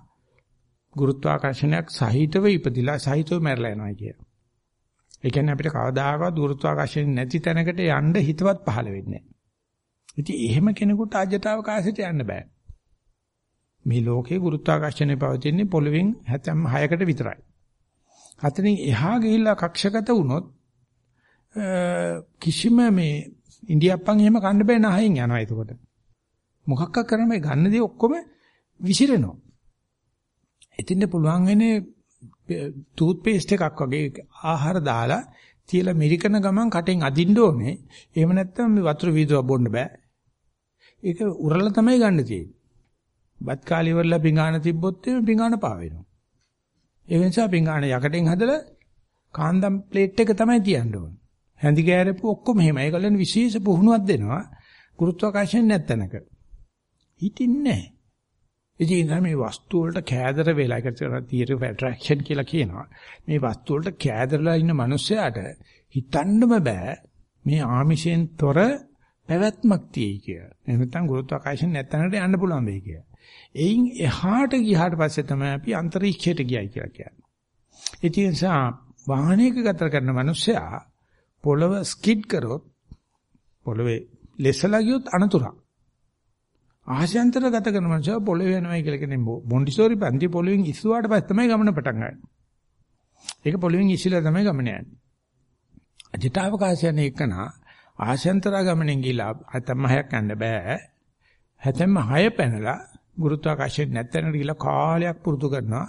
ගුරුත්වාකර්ෂණයක් සහිතව ඉපදිලා සහිතව මැරලා යනවා කිය. ඒ කියන්නේ අපිට කවදාකවත් ගුරුත්වාකර්ෂණ නැති තැනකට යන්න හිතවත් පහළ වෙන්නේ නැහැ. ඉතින් එහෙම කෙනෙකුට ආජතාවකාශයට යන්න බෑ. මේ ලෝකේ ගුරුත්වාකර්ෂණය පවතින්නේ පොළවෙන් 76කට විතරයි. හතරින් එහා ගිහිල්ලා කක්ෂගත වුණොත් කිසිම මේ ඉන්දියාප්පන් එහෙම කන්න බෑ නහයෙන් යනවා එතකොට. මොකක්ක කරන මේ ගන්න දේ ඔක්කොම විසිරෙනවා. එතින්ද පුළුවන් වෙන්නේ ටූත් පේස්ට් එකක් වගේ ආහාර දාලා තියලා මිරිකන ගමන් කටෙන් අදින්න ඕනේ. එහෙම නැත්නම් මේ වතුර වීදුව බොන්න බෑ. ඒක උරලා තමයි ගන්න තියෙන්නේ. බත් කාලි වල පිඟාන තිබ්බොත් එimhe පිඟාන පා වෙනවා. ඒ නිසා පිඟාන යකටෙන් හදලා කාන්දම් ප්ලේට් එක තමයි තියන්න ඕනේ. හැඳි ගෑරපු ඔක්කොම එහෙම. ඒගොල්ලන් විශේෂ පුහුණුවක් දෙනවා. ගුරුත්වාකර්ෂණ නැත්තනක. හිටින්නේ නැහැ. ඉතින් මේ වස්තු වලට කෑදර වෙලා ඒකට තියරි ඔෆ් ඇට්‍රැක්ෂන් කියලා කියනවා. මේ වස්තු වලට කෑදරලා ඉන්න මිනිස්සයාට හිතන්නම බෑ මේ ආමිෂෙන් තොර පැවැත්මක් තියෙයි කියලා. එහෙම නැත්නම් ගුරුත්වාකර්ෂණ නැත්තනට යන්න පුළුවන් වෙයි කියලා. එයින් එහාට ගියාට පස්සේ තමයි අපි අන්තරීක්ෂයට ගියයි කියලා කියන්නේ. ඒ නිසා වාහනයක ගත කරන මිනිස්සයා පොළව ස්කිඩ් කරොත් පොළවේ ලෙසලා ගියොත් අනතුරක්. ආශයන්තර ගත කරන මනුස්සයා පොළවේ යනවා කියලා කියන්නේ මොන්ටිසෝරි පන්ති පොළවෙන් ඉස්සුවාට පස්සේ තමයි ගමන පටන් ගන්නේ. ඒක පොළවෙන් ඉස්සিলা තමයි ගමන යන්නේ. අජිතාවකාශයන එකන ආශයන්තර ගමනෙන් ගිහිලා අතම හයක් යන්න බෑ. හැතැම්ම හය පැනලා ගුරුත්වාකර්ෂණ නැත්තැනට ගිහිලා කාලයක් පුරුදු කරනවා.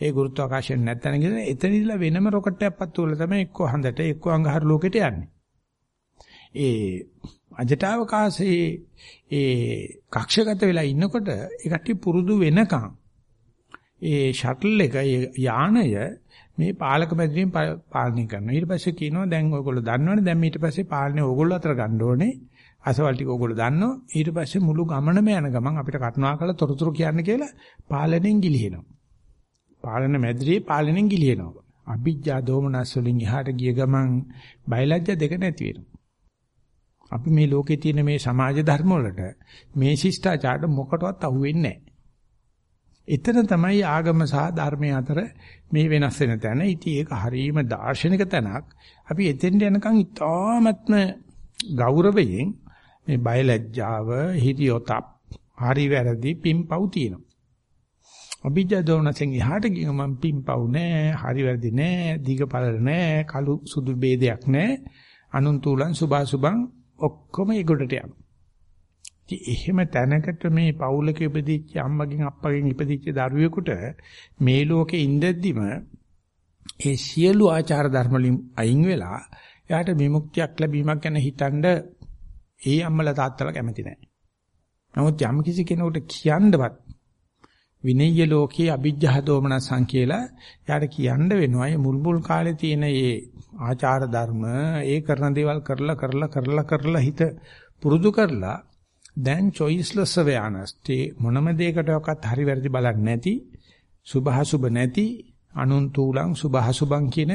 ඒ ගුරුත්වාකර්ෂණ නැත්තැන ගිහින් එතනදිලා වෙනම රොකට් එකක් පත්තු වල තමයි එක්ක හඳට එක්ක අඟහරු ලෝකෙට යන්නේ. ඒ අජටාවකාශයේ ඒ කක්ෂගත වෙලා ඉන්නකොට ඒ කට්ටිය පුරුදු වෙනකන් ඒ ෂටල් එක යානය මේ පාලක මැදිරියෙන් පාලනය කරනවා. ඊට පස්සේ කියනවා දැන් ඔයගොල්ලෝ දන්නවනේ දැන් ඊට පස්සේ පාලනේ ඕගොල්ලෝ අතර ගන්න ඕනේ. අසවල් ටික ඕගොල්ලෝ දන්නෝ. ඊට පස්සේ මුළු ගමනම යන ගමන් අපිට කරුණා කරලා තොරතුරු කියන්න කියලා පාලනයෙන් ගිලිහෙනවා. පාලන මැදිරියේ පාලනයෙන් ගිලිහෙනවා. අභිජ්ජා දෝමනස් වලින් එහාට ගිය ගමන් බයලජ්ජා දෙක නැති වෙනවා. අපි මේ ලෝකේ තියෙන මේ සමාජ ධර්ම වලට මේ ශිෂ්ටාචාරට මොකටවත් අහුවෙන්නේ නැහැ. එතන තමයි ආගම සහ ධර්මයේ අතර මේ වෙනස් වෙන තැන. ඉතින් ඒක හරීම දාර්ශනික තැනක්. අපි එතෙන්ට යනකම් ඉතාමත්ම ගෞරවයෙන් මේ බයලජ්ජාව, හිරියොතප්, හරි වැරදි පිම්පව් තියෙනවා. අභිජ්ජා දෝනසෙන් එහාට ගියම මම පිම්පව් නෑ, හරි වැරදි නෑ, දීගපල නෑ, කළු සුදු ભેදයක් නෑ. අනුන් තුලන් සුභාසුභං ඔක්කොම ඒගොඩට යනවා. ඉතින් එහෙම තැනකට මේ පවුලක ඉපදිච්ච අම්මගෙන් අප්පගෙන් ඉපදිච්ච දරුවෙකුට මේ ලෝකේ ඉඳද්දිම ඒ සියලු ආචාර ධර්ම වලින් අයින් වෙලා එයාට විමුක්තියක් ලැබීමක් ගැන හිතනද ඒ අම්මලා තාත්තලා කැමති නැහැ. නමුත් යම් කිසි කෙනෙකුට කියන්නවත් විනය්‍ය ලෝකයේ අභිජ්ජහ දෝමනසං කියලා යාට කියන්න වෙනවා. මේ මුල් මුල් කාලේ තියෙන මේ ආචාර ධර්ම ඒ කරන දේවල් කරලා කරලා කරලා කරලා හිත පුරුදු කරලා දැන් choiceless awareness තේ මොනම දෙයකටවත් හරි වැරදි බලන්නේ නැති සුභහසුබ නැති අනුන් තූලං සුභහසුබං කියන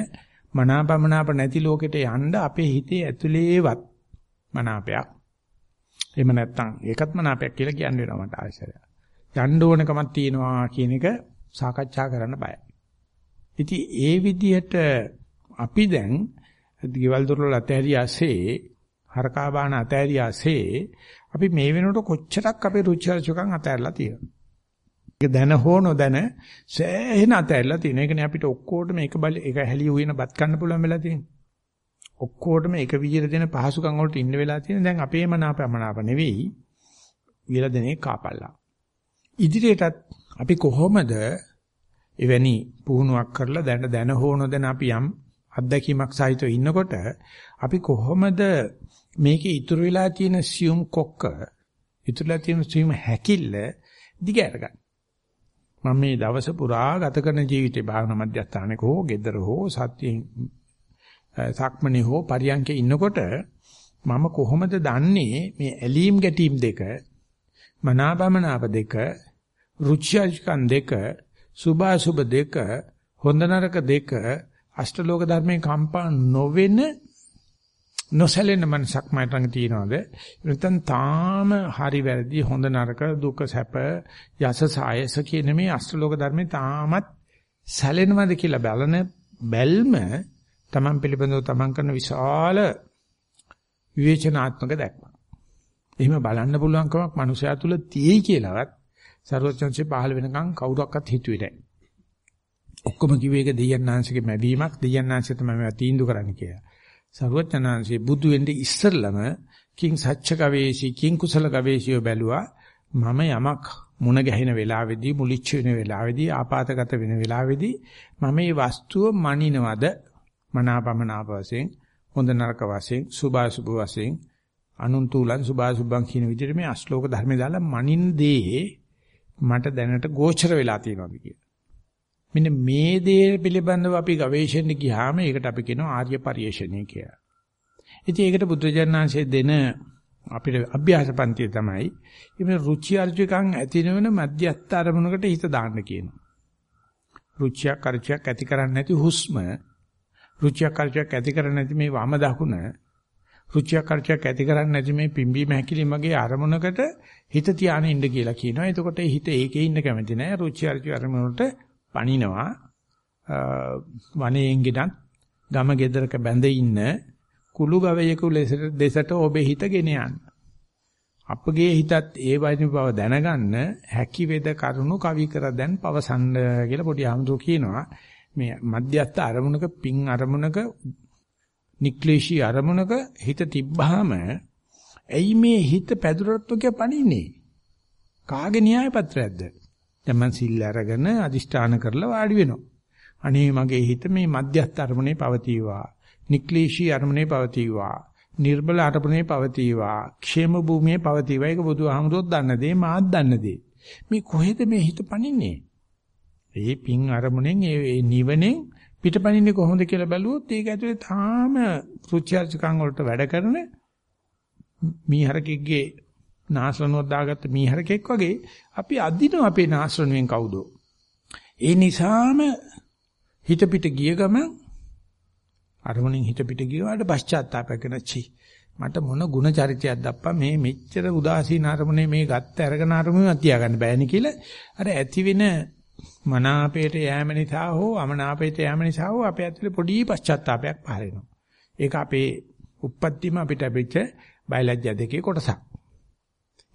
මනාපමනාප නැති ලෝකෙට යන්න අපේ හිතේ ඇතුලේවත් මනාපයක් එහෙම නැත්නම් ඒකත් මනාපයක් කියලා කියන්න වෙනවා මට ආශ්චර්යය. යන්න ඕනකමක් තියෙනවා කියන එක සාකච්ඡා කරන්න බයයි. ඉතින් ඒ විදිහට අපි දැන් ගෙවල් දොරවල් අතහැරියාසේ හරකා බාන අතහැරියාසේ අපි මේ වෙනකොට කොච්චරක් අපේ රුචි අරුචිකම් අතහැරලා තියෙනවද? ඒක දැන හෝ නොදැන සෑහෙන අතහැරලා තියෙන. ඒකනේ අපිට ඔක්කොටම එක බල එක හැලිය උයන බත් කන්න පුළුවන් වෙලා තියෙන්නේ. ඔක්කොටම එක විදිහට දෙන පහසුකම් වලට ඉන්න වෙලා තියෙන. දැන් අපේම නාපමනාප නෙවෙයි. විල දෙනේ කාපල්ලා. ඉදිරියටත් අපි කොහොමද එවැනි පුහුණුවක් කරලා දැන දැන හෝ නොදැන අපි යම් අත්දැකීමක් සහිතව ඉන්නකොට අපි කොහොමද මේකේ ඉතුරු වෙලා තියෙන සියුම් කොක්ක ඉතුරුලා තියෙන සියුම් හැකිල්ල දිග අරගන්න. මම මේ දවස පුරා ගත කරන ජීවිතේ භාවනා මධ්‍යස්ථානයක හෝ gedara හෝ සත්‍යයෙන් සක්මණේ හෝ පරියන්කේ ඉන්නකොට මම කොහොමද දන්නේ මේ ඇලීම් ගැටීම් දෙක මනාපමනාප දෙක රුචියල්කන් දෙක සුභාසුභ දෙක හොඳ නරක දෙක අෂ්ටලෝක ධර්මයේ කම්පා නොවෙන නොසැලෙන මනසක් මට ළඟ තියනවාද නැත්නම් තාම හරි වැරදි හොඳ නරක දුක සැප යස සායස කියන මේ අෂ්ටලෝක ධර්මේ තාමත් සැලෙනවද කියලා බලන බැල්ම Taman පිළිබඳව Taman කරන විශාල විවේචනාත්මක දැක්ම. එහෙම බලන්න පුළුවන්කමක් මනුෂයා තුල තියෙයි කියලාවත් සර්වචන්සේ පහළ වෙනකන් කවුරක්වත් හිතුවේ නැහැ. ඔක්කොම කිව්වේ ඒක දෙයයන්ාංශගේ මැවීමක් දෙයයන්ාංශය තමයි මේවා තීන්දුව කරන්න කියලා. සර්වචන්ාංශේ බුදු වෙන්නේ ඉස්සරළම කිං සච්ච ගවේෂී කිං කුසල ගවේෂියෝ බැලුවා මම යමක් මුණ ගැහෙන වෙලාවේදී මුලිච්ච වෙන වෙලාවේදී ආපాతගත වෙන වෙලාවේදී මම මේ වස්තුව මනිනවද මනාපමනාප වශයෙන් හොඳ නරක වශයෙන් සුභාසුභ වශයෙන් අනුන්තුලන් සුභාසුභං කියන විදිහට මේ අශ්ලෝක ධර්මේ දාලා මනින් දේ මට දැනට ගෝචර වෙලා තියෙනවා කියලා. මෙන්න මේ දේ පිළිබඳව අපි ගවේෂණෙ ගියාම ඒකට අපි කියනවා ආර්ය පරිශ්‍රණය කියලා. ඉතින් ඒකට බුදුජානනාංශයේ දෙන අපිට අභ්‍යාස පන්තිය තමයි මේ රුචි අරුචිකම් ඇති වෙන මධ්‍යස්ථ අරමුණකට හිත දාන්න කියනවා. රුචියක් අරුචියක් ඇති කරන්නේ නැති හුස්ම රුචියක් අරුචියක් ඇති කරන්නේ නැති මේ වම දකුණ රුචියක් අරුචියක් ඇති කරන්නේ නැති මේ පිම්බීම හැකිලිම වගේ අරමුණකට හිත තියාගෙන ඉන්න කියලා කියනවා. එතකොට හිත ඒකේ ඉන්න කැමති නැහැ. රුචි අරුචි අරමුණට පණිනවා වනයෙන් ගෙනත් ගම ගෙදරක බැඳ ඉන්න කුළු ගවයෙකු ලෙසට දෙසට ඔබේ හිත ගෙන යන්න. අපගේ හිතත් ඒ වයින් බව දැනගන්න හැකි වේද කරුණු කවි කර දැන් පවසන්න කියලා පොඩි ආමතුරු කියනවා. මේ මධ්‍යස්ථ අරමුණක පිං අරමුණක නික්ලේශී අරමුණක හිත තිබ්බහම ඇයි මේ හිත පැදුරත්වක පණින්නේ? කාගේ න්‍යාය පත්‍රයක්ද? දැන් මං සිල් අරගෙන අදිෂ්ඨාන කරලා වාඩි වෙනවා. අනේ මගේ හිත මේ මධ්‍යස්ථ අරමුණේ පවතිවා. නික්ලේශී අරමුණේ පවතිවා. නිර්බල අරමුණේ පවතිවා. ക്ഷേම භූමියේ පවතිවා. ඒක බුදුහාමුදුරුවෝ දන්න දේ මාත් දන්න දේ. මේ කොහෙද මේ හිත පණින්නේ? ඒ පිං අරමුණෙන් ඒ නිවනෙන් පිටපණින්නේ කොහොමද කියලා බැලුවොත් ඒක ඇතුලේ තාම රුචිආර්චකම් වලට වැඩ කරන මීහරකෙක්ගේ නාසරණුවක් දාගත්ත මීහරකෙක් වගේ අපි අදිනවා අපේ නාසරණුවෙන් කවුදෝ. ඒ නිසාම හිත පිට ගිය ගමන් අරමුණෙන් හිත පිට ගියාට පශ්චාත්තාපයක් වෙනචි. මට මොන ಗುಣ චරිතයක්ද අප්පා මේ මෙච්චර උදාසීන අරමුණේ මේ ගත්ත අරගෙන අරමුණ තියාගන්න බෑනේ කියලා අර ඇති වෙන මනාපයට යෑම නිසා හෝ අමනාපයට යෑම නිසා හෝ අපේ ඇතුලේ පොඩි පශ්චාත්තාවයක් පහළ වෙනවා. ඒක අපේ උප්පත්තිම අපිට ලැබිච්ච බයලජ්‍ය දෙකේ කොටසක්.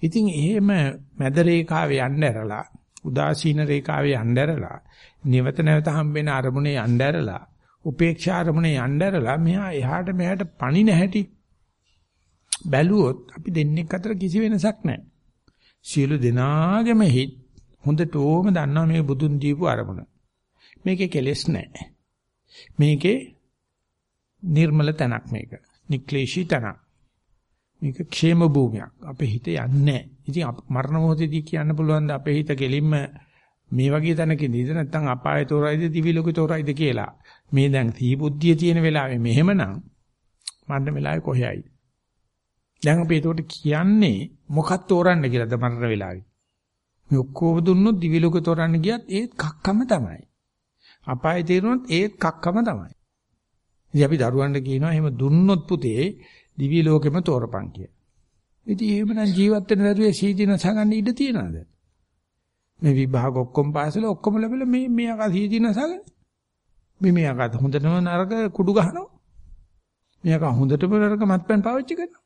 ඉතින් එහෙම මැද රේඛාවේ යන්න ඇරලා උදාසීන රේඛාවේ යන්න ඇරලා නිවත නැවත හම්බෙන අරමුණේ යන්න ඇරලා උපේක්ෂා අරමුණේ යන්න ඇරලා මෙහා එහාට මෙහාට පණි නැහැටි බැලුවොත් අපි දෙන්නෙක් අතර කිසි වෙනසක් නැහැ. සියලු දෙනාගේම හිත හොඳටම දන්නවා මේ බුදුන් දීපු අරමුණ. මේකේ කෙලෙස් නැහැ. මේකේ නිර්මල තනක් මේක. නික්ලේශී තනක්. මේක ക്ഷേම භූමියක්. අපේ හිත යන්නේ ඉතින් මරණ මොහොතේදී කියන්න පුළුවන් ද අපේ හිත කෙලින්ම මේ වගේ තැනකදීද නැත්නම් අපාය තෝරයිද දිවි ලෝකේ තෝරයිද කියලා. මේ දැන් තී බුද්ධිය තියෙන වෙලාවේ මෙහෙමනම් මරණ වෙලාවේ කොහේයි? දැන් අපි ඒකට කියන්නේ මොකක්ද තෝරන්න කියලාද මරණ වෙලාවේ? මේ ඔක්කොම දුන්නොත් දිවි ලෝකේ තොරන්න ගියත් ඒත් කක්කම තමයි. අපායේ තේරුනොත් ඒත් කක්කම තමයි. ඉතින් අපි දරුවන්ට කියනවා එහෙම දුන්නොත් පුතේ දිවි ලෝකෙම තෝරපන් කියලා. ඉතින් එහෙමනම් ජීවත් වෙන දරුවේ සීදීන සගන්න ඉඩ තියනද? මේ විභාග ඔක්කොම පාසල ඔක්කොම ලැබිලා මේ මේ අක සීදීන සගන. මේ මේ අක හොඳටම නරක කුඩු ගහනවා. මේ අක හොඳටම නරක මත්පැන් පාවිච්චි කරනවා.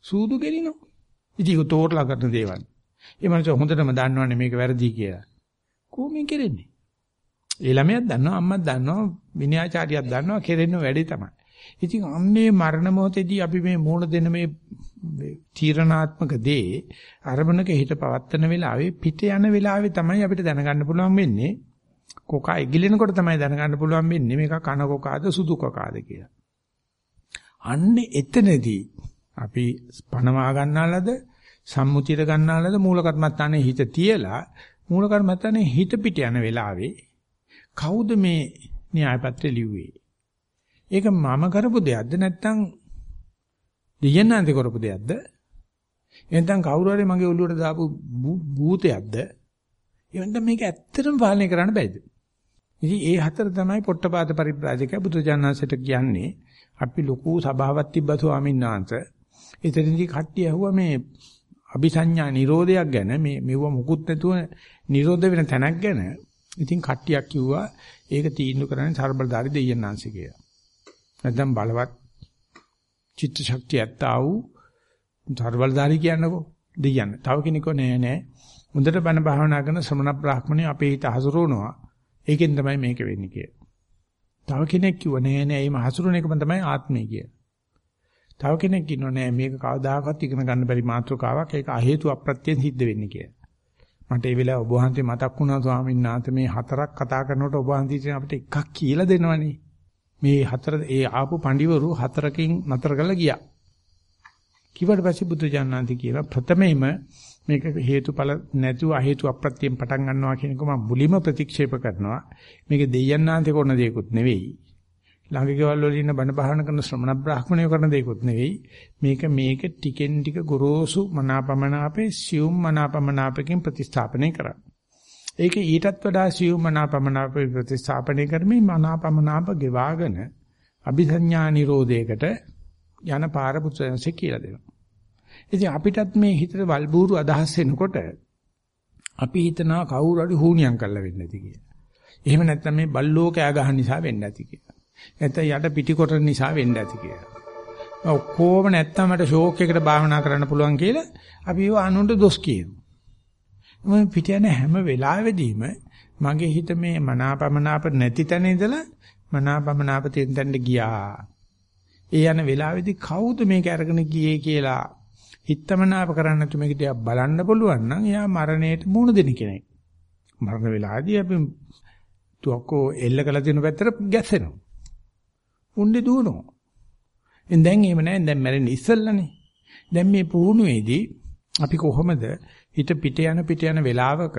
සූදු ගෙලිනවා. ඉතින් ඒක තෝරලා කරන දේවල්. ඒ මනස හොඳටම දන්නවනේ මේක වැරදි කියලා. කොහොමද කෙරෙන්නේ? ඒ ළමයාත් දන්නවා අම්මත් දන්නවා විනයාචාරියක් දන්නවා කෙරෙන්න වැඩි තමයි. ඉතින් අන්නේ මරණ මොහොතේදී අපි මේ මූණ දෙන මේ තීරණාත්මක දේ අරමුණක හිත පවත්තන වෙලාවේ පිට යන වෙලාවේ තමයි අපිට දැනගන්න පුළුවන් වෙන්නේ කොකා එගිලෙනකොට තමයි දැනගන්න පුළුවන් වෙන්නේ මේක කන කොකාද සුදු කොකාද කියලා. අන්නේ එතනදී අපි පණවා ගන්නාලද සම්මුතියට ගන්නාලද මූල කර්මත්තානේ හිත තියලා මූල කර්මත්තානේ හිත පිට යන වෙලාවේ කවුද මේ න්‍යායපත්‍රය ලිව්වේ? ඒක මම කරපු දෙයක්ද නැත්නම් දෙයන්නන්ද කරපු දෙයක්ද? එහෙනම් කවුරු හරි මගේ ඔළුවට දාපු භූතයක්ද? එහෙනම් මේක ඇත්තටම පාලනය කරන්න බැයිද? ඉතින් ඒ හතර තමයි පොට්ටපාද පරිබ්‍රාජක බුදුජානසයට කියන්නේ අපි ලොකු සභාවක් තිබ්බා ස්වාමීන් වහන්සේ. එතනදී කට්ටිය ඇහුවා මේ අபிසඤ්ඤා නිරෝධයක් ගැන මේ මෙව මුකුත් නැතුව නිරෝධ වෙන තැනක් ගැන. ඉතින් කට්ටියක් කිව්වා ඒක තීන්දුව කරන්නේ සර්බලදාරි දෙයයන්ාංශ කියලා. නැත්නම් බලවත් චිත්ත ශක්තිය ඇත්තා වූ ਸਰබලධාරි කියන්නකෝ දෙයයන්. තව කෙනෙක්ව නෑ නෑ. හොඳට බණ භාවනා කරන ශ්‍රමණ බ්‍රාහ්මණය අපේ හිත හසුරවනවා. ඒකෙන් තමයි මේක වෙන්නේ කියලා. තව කෙනෙක් කිව්ව නෑ නෑ මේ හසුරන එකම තමයි ආත්මය කියලා. තව කෙනෙක් ඉන්නෝ නෑ මේක කවදාකවත් ඉගෙන ගන්න බැරි මාතෘකාවක් ඒක අ හේතු අප්‍රත්‍යයෙන් සිද්ධ වෙන්නේ කියලා. මට ඒ වෙලාව ඔබ වහන්සේ මතක් වුණා ස්වාමීන් වහන්සේ මේ හතරක් කතා කරනකොට ඔබ වහන්සේ අපිට එකක් කියලා දෙනවනේ. මේ හතර ඒ ආපු පඬිවරු හතරකින් නතර කරලා ගියා. කිව්වට පස්සේ බුදු ජානනාන්ති කියලා ප්‍රථමයෙන්ම මේක හේතුඵල නැතුව හේතු අප්‍රත්‍යයෙන් පටන් ගන්නවා කියන එක මම මුලින්ම ප්‍රතික්ෂේප කරනවා. මේක දෙයයන්ාන්ති කරන දෙයක්වත් නෙවෙයි. ළඟ ගෙවල් වල ඉන්න බණ බහන කරන ශ්‍රමණ බ්‍රාහ්මණයෝ කරන දෙයක්වත් නෙවෙයි මේක මේක ටිකෙන් ටික ගොරෝසු මනාපමනාපේ සියුම් මනාපමනාපකින් ප්‍රතිස්ථාපනය කරා. ඒක ඊටත් වඩා සියුම් මනාපමනාපේ ප්‍රතිස්ථාපනය කරමින් මනාපමනාප ගෙවාගෙන අபிසඤ්ඤා නිරෝධයකට යන පාර පුත්‍රයන්සේ කියලා දෙනවා. ඉතින් අපිටත් මේ හිතට වල්බూరు අදහස් එනකොට අපි හිතනවා කවුරු හරි හුණියම් කරලා වෙන්නේ නැති කියලා. එහෙම නැත්නම් මේ බල්ලෝ කෑ ගහන නිසා වෙන්නේ නැති කියලා. නැත්නම් යට පිටිකොට නිසා වෙන්න ඇති කියලා. ඔක්කොම නැත්තම් මට ෂෝක් එකකට භාවනා කරන්න පුළුවන් කියලා අපි ඒව අනුන්ට දොස් කියනවා. මම පිට යන හැම වෙලාවෙදීම මගේ හිත මේ මනාපමනාප නැති තැන ඉඳලා මනාපමනාප තියෙන තැනට ගියා. ඒ යන වෙලාවේදී කවුද මේක අරගෙන ගියේ කියලා හිතමනාප කරන්න නැතු මේක දිහා බලන්න පුළුවන් නම් එයා මරණයට මුහුණ දෙන කෙනෙක්. මරණ වෙලාවේදී අපි තුක්කෝ එල්ල කළ තියෙන පැත්තට ගැස්සෙනවා. උන්නේ දුවනවා. එන් දැන් එහෙම නැහැ. දැන් මැරෙන්නේ ඉස්සෙල්ලානේ. දැන් මේ පුහුණුවේදී අපි කොහොමද හිත පිට යන පිට යන වෙලාවක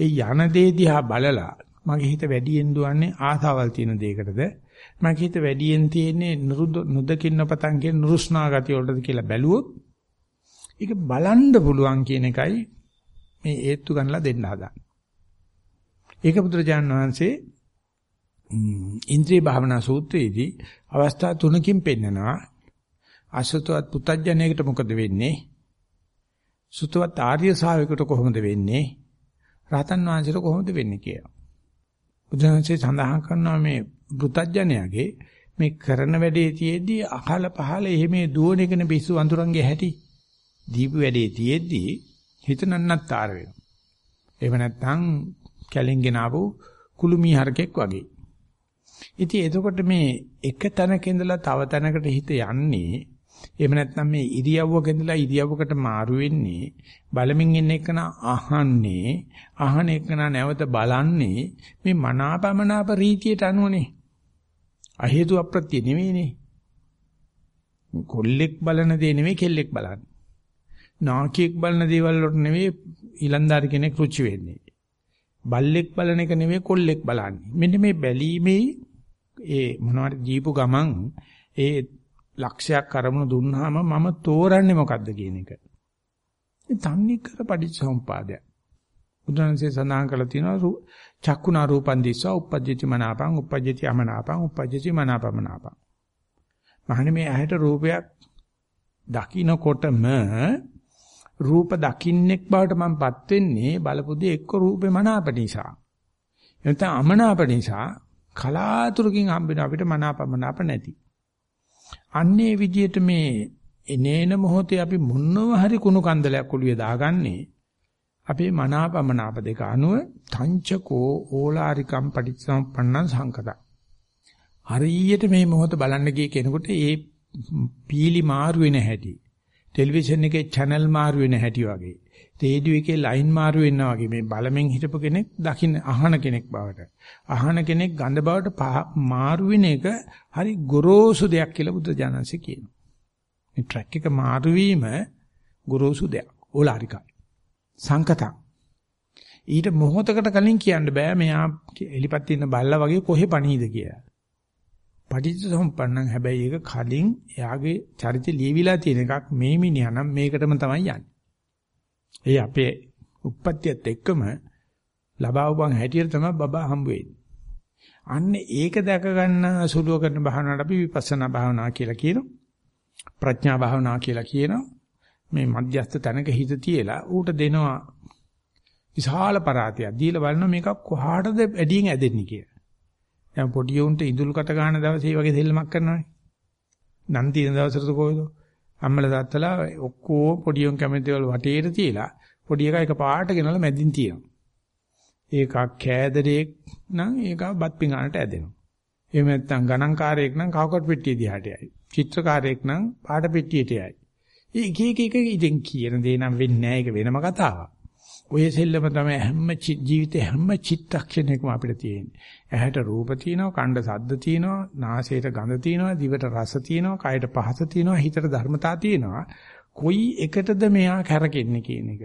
ඒ යන දේ දිහා බලලා මගේ හිත වැඩියෙන් දුවන්නේ ආසාවල් තියෙන දෙයකටද? මගේ හිත වැඩියෙන් තියෙන්නේ නුදකින් නොපතන් කියන නුරුස්නා ගතිය වලටද කියලා බැලුවොත් ඒක බලන්න පුළුවන් කියන එකයි මේ හේතු ගන්නලා දෙන්න හදන්නේ. ඒක බුදුරජාණන් වහන්සේ ඉන්ද්‍රිය භාවනා සූත්‍රයේදී අවස්ථා තුනකින් පෙන්නනවා. අසතවත් පුතඥයකට මොකද වෙන්නේ? සුතවත් ආර්ය ශාවකයට කොහොමද වෙන්නේ? රහතන් වහන්සේට කොහොමද වෙන්නේ කියලා. බුදුහන්සේ සඳහන් කරනවා මේ පුතඥයාගේ මේ කරන වැඩේ තියේදී අහල පහල එහෙම දුවන එකනේ පිස්සු අඳුරන්ගේ හැටි දීපු වැඩේ තියේදී හිත නන්නත්තර වෙනවා. එහෙම නැත්නම් කැලෙන්ගෙන ආපු කුළුමී හරකෙක් වගේ. ඉතින් එතකොට මේ එක තැනක ඉඳලා තව තැනකට හිත යන්නේ එහෙම නැත්නම් මේ ඉරියව්වක ඉඳලා ඉරියව්වකට මාරු වෙන්නේ බලමින් ඉන්න එකන අහන්නේ අහන එකන නැවත බලන්නේ මේ මනාපමනාප රීතියට අනුවනේ. අහේතු අප්‍රත්‍ය නෙවෙයිනේ. කොල්ලෙක් බලන දේ නෙවෙයි කෙල්ලෙක් බලන්නේ. නාකියෙක් බලන දේවල් වලට නෙවෙයි ඊලන්දාරි කෙනෙක් රුචි වෙන්නේ. බල්ලෙක් බලන එක නෙවෙයි කොල්ලෙක් බලන්නේ. මෙන්න මේ බැලීමේ ඒ මොනවද දීපු ගමන් ඒ ලක්ෂයක් අරමුණු දුන්නාම මම තෝරන්නේ මොකද්ද කියන එක. ඒ තන්නේ කර පටිච්චසමුපාදය. බුදුන්සේ සඳහන් කළා තියෙනවා චක්කුණා රූපන් දිස්වා uppajjati මනාපං uppajjati අමනාපං uppajjati මනාපමනාපං. මහණේ මේ ඇහැට රූපයක් දකින්නකොටම රූප දකින්නෙක් බවට මමපත් වෙන්නේ බලපොදී එක්ක රූපේ මනාප නිසා. එතන අමනාප නිසා කලාතුරකින් හම්බෙන අපිට මනාපමනාප නැති. අන්නේ විදියට මේ එනේන මොහොතේ අපි මොනව හරි කුණු කන්දලයක් ඔළුවේ දාගන්නේ අපේ මනාපමනාප දෙක අනුව තංචකෝ ඕලාරිකම් පටිච්චසමුප්පන්නං සංකත. හරියට මේ මොහොත බලන්න ගිය කෙනෙකුට ඒ පීලි මාරු වෙන හැටි ටෙලිවිෂන් එකේ channel මාරු වෙන හැටි වගේ රේඩියෝ එකේ ලයින් මාරු වෙනවා වගේ මේ බලමින් හිටපු කෙනෙක් දකින්න අහන කෙනෙක් බවට අහන කෙනෙක් ගඳ බවට මාරු වෙන එක හරි ගොරෝසු දෙයක් කියලා බුද්ධ ඥානසේ කියනවා. මේ ට්‍රැක් එක මාරු වීම ගොරෝසු දෙයක්. ඕලාරිකයි. සංකතක්. ඊට මොහොතකට කලින් කියන්න බෑ මෙයා එලිපත් ඉන්න බල්ලා වගේ කොහෙ පණීද කියලා. පටිච්චසමුප්පන්නන් හැබැයි ඒක කලින් එයාගේ චරිතය ලියවිලා තියෙන එකක් මේ මිනිහා නම් මේකටම තමයි යන්නේ. ඒ අපේ උප්පත්තියත් එක්කම ලබාවුවන් හැටියට තමයි බබා හම්බ වෙන්නේ. අන්න ඒක දැක ගන්න සුළුව කරන භාවනාවට අපි විපස්සනා භාවනා කියලා කියනවා. ප්‍රඥා භාවනා කියලා කියනවා. මේ මධ්‍යස්ථ තැනක හිත තියලා ඌට දෙනවා විශාල පරාතයක්. දීලා බලනවා මේක කොහාටද වැඩියෙන් ඇදෙන්නේ කියලා. දැන් පොඩි උන්ට ඉඳුල් කට ගන්න දවසේ මේ වගේ දෙල්ලමක් කරනවානේ. නම් තියෙන දවසට කොහෙද? අම්මලා තාත්තලා ඔක්කොම පොඩි උන් කැමති දේවල් වටේට තියලා පොඩි එකා එක පාට ගෙනලා මැදින් තියනවා. ඒකක් කෑදරේක් නම් ඒක බත් පිඟානට ඇදෙනවා. එහෙම නැත්නම් ගණන්කාරයෙක් නම් කවකට පෙට්ටිය දිහාට යයි. චිත්‍රකාරයෙක් නම් පාට පෙට්ටියට යයි. ඒ එක එක එක ඉතින් කියන දේ නම් වෙන්නේ නැහැ ඒක වෙනම කතාවක්. ඔය සෙල්ලම තමයි හැම ජීවිතේ හැම චිත්තක්ෂණයකම අපිට තියෙන්නේ. ඇහැට රූප තියෙනවා, කණ්ඩ සද්ද තියෙනවා, නාසයට ගඳ තියෙනවා, දිවට රස තියෙනවා, කයට පහස තියෙනවා, හිතට ධර්මතා තියෙනවා. කොයි එකටද මෙයා කැරකෙන්නේ කියන එක.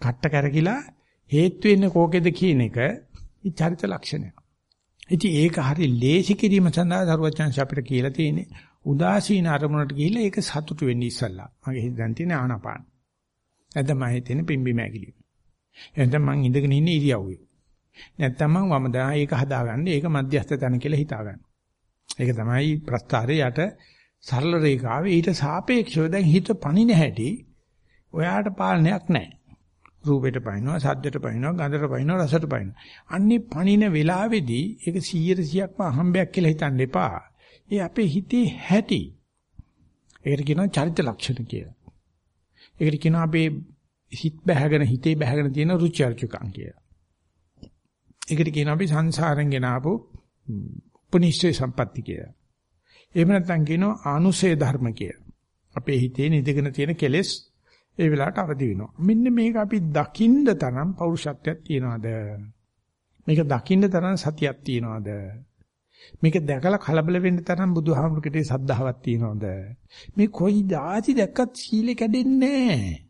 කට්ට කැරකිලා හේතු වෙන්නේ කෝකෙද කියන එක චරිත ලක්ෂණය. ඉතින් ඒක හරි ලේසි කිරීම සඳහා දරුවචන්ස අපිට කියලා තියෙන්නේ උදාසීන අරමුණට ගිහිල්ලා ඒක සතුටු වෙන්න ඉස්සල්ලා. මගේ හිත දැන් තියෙන ආනාපාන. නැත්නම් මම හිතන්නේ පිම්බි මෑගිලි. එහෙනම් මං ඉඳගෙන ඉන්නේ ඉරියව්වේ. නැත්තම් මං වම දා ඒක හදාගන්න ඒක මධ්‍යස්ථ තැන කියලා හිතාගන්න. ඒක තමයි ප්‍රස්තාරේ යට සරල රේඛාවේ ඊට සාපේක්ෂව දැන් හිත පණින හැටි ඔයාට පාලනයක් නැහැ. රූපෙට පනිනවා, සද්දෙට පනිනවා, ගඳට පනිනවා, රසට පනිනවා. අන්නේ පනින වෙලාවේදී ඒක 100%ක්ම අහම්බයක් කියලා හිතන්න එපා. ඒ අපේ හිතේ හැටි. ඒකට කියනවා චරිත ලක්ෂණ කියලා. ඒකට කියනවා අපේ හිත බැහැගෙන හිතේ බැහැගෙන තියෙන රුචි අරුචිකම් කියලා. ඒකට කියනවා අපි සංසාරෙන් ගෙන ආපු උපනිෂ්ඨේ සම්පatti කියලා. එහෙම නැත්නම් කියනවා ආනුසේ ධර්ම කියලා. අපේ හිතේ නිදගෙන තියෙන කෙලෙස් ඒ වෙලාවට අවදි වෙනවා. මෙන්න මේක අපි දකින්න තරම් පෞරුෂත්වයක් තියනවාද? මේක දකින්න තරම් සතියක් තියනවාද? මේක දැකලා කලබල වෙන්න තරම් බුදුහාමුදුරගේ සද්ධාවක් තියනවාද? මේ කොයි જાති දැක්කත් සීලේ කැඩෙන්නේ නැහැ.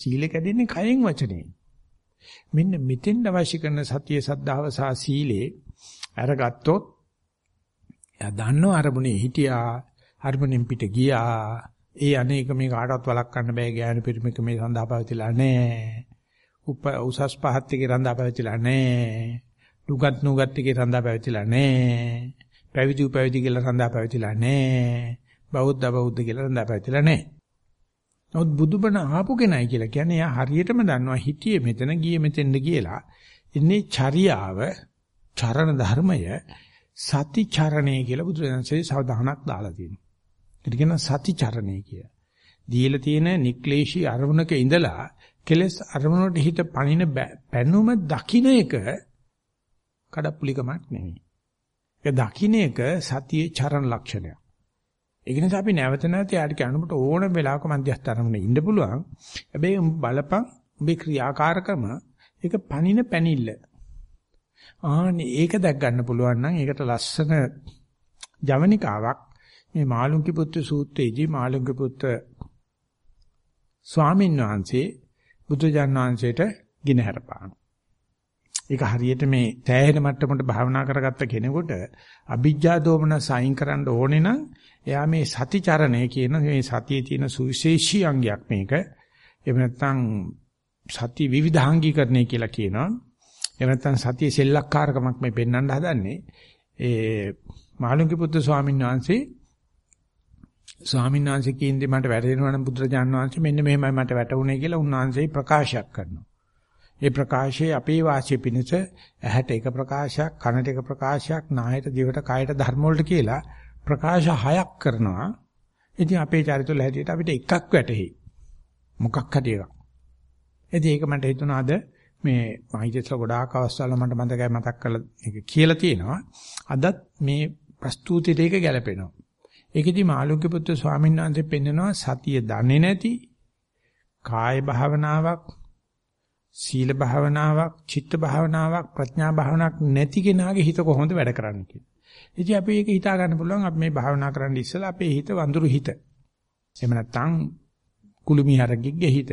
සීලේ කැඩෙන්නේ කයෙන් වචනේ. මෙන්න මෙතෙන් අවශ්‍ය කරන සතිය සද්ධාව සහ සීලේ අරගත්තොත් එයා දන්නව අරමුණේ හිටියා අරමුණෙන් පිට ගියා. ඒ අනේක මේ කාටවත් වළක්වන්න බෑ ගෑනු පිරිමික මේ සඳහා පැවතිලා නැහැ උප උසස් පහත් එකේ රඳා පැවතිලා නැහැ දුගත් නුගත් එකේ රඳා පැවතිලා නැහැ පැවිදි උපැවිදි කියලා රඳා පැවතිලා නැහැ බෞද්ධ බෞද්ධ කියලා රඳා පැවතිලා නැහැ නමුත් බුදුබණ ආපු කෙනයි කියලා කියන්නේ එයා හරියටම දන්නවා හිතියේ මෙතන ගියේ මෙතෙන්ද කියලා ඉන්නේ චර්යාව චරණ ධර්මය සති චරණය කියලා බුදුරජාණන්සේ සවදානක් දාලා තියෙනවා. ඒක කියන සති චරණය කිය. දීලා තියෙන නික්ලේශී අරමුණක ඉඳලා කෙලස් අරමුණට හිත පණින පැනුම දකින්න එක කඩප්පුලිකමක් නෙමෙයි. ඒක දකින්න එක සතියේ චරණ ලක්ෂණයක්. ඒක නිසා අපි නැවත නැවත යාට කියනකොට ඕන වෙලාවක මධ්‍යස්ථ අරමුණේ ඉන්න පුළුවන්. හැබැයි බලපන් උඹේ ක්‍රියාකාරකම ඒක පණින පැනිල්ල. ආනේ ඒක දැක් ගන්න පුළුවන් නම් ඒකට ලස්සන ජවනිකාවක් මේ මාළුන්කි පුත්‍ර සූත්‍රයේදී මාළුන්කි පුත්‍ර ස්වාමීන් වහන්සේ බුදුජාන් වහන්සේට ගිනහැරපාන. ඒක හරියට මේ තෑහෙන මට්ටමකට භාවනා කරගත්ත කෙනෙකුට අභිජ්ජා දෝමන සයින් කරන්න ඕනේ නම් එයා මේ සතිචරණය කියන මේ සතියේ තියෙන සුවිශේෂී අංගයක් මේක. එහෙම නැත්නම් සති විවිධාංගීකරණය කියලා කියනවා. එහෙම නැත්නම් සතිය සෙල්ලක්කාරකමක් මේ පෙන්වන්න හදන්නේ. ඒ මාළුන්ගේ පුත්තු ස්වාමීන් වහන්සේ ස්වාමීන් වහන්සේ කියන්නේ මට වැටෙනවා නම් බුදුරජාණන් වහන්සේ මෙන්න මෙහෙමයි මට වැටුනේ කියලා උන්වහන්සේ ප්‍රකාශයක් කරනවා. ඒ ප්‍රකාශයේ අපේ වාසිය පිණිස ඇහැට එක ප්‍රකාශයක්, කනට එක ප්‍රකාශයක්, නායට, දිවට, කයට ධර්ම වලට කියලා ප්‍රකාශ හයක් කරනවා. ඉතින් අපේ චරිතවල හැටියට අපිට එකක් වැටහෙයි. මොකක් හරි එකක්. ඉතින් ඒක මට හිතුණාද මේ මහිතස්ල ගොඩාක් අවස්ථාවල මට මතකයි මතක් කරලා ඒක කියලා තියෙනවා. අදත් මේ ප්‍රස්තුතියට ඒක ගැලපෙනවා. ඒකෙදි මාළුක්‍ය පුත්‍ර ස්වාමීන් වහන්සේ පෙන්නනවා සතිය දන්නේ නැති කාය භාවනාවක් සීල භාවනාවක් චිත්ත භාවනාවක් ප්‍රඥා භාවනාවක් නැති කෙනාගේ හිත කොහොමද වැඩ කරන්නේ කියලා. ඉතින් අපි ඒක හිතා ගන්න පුළුවන් අපි මේ භාවනා කරන්න ඉස්සලා අපේ හිත වඳුරු හිත. එහෙම නැත්නම් කුළුමිහරකෙක්ගේ හිත.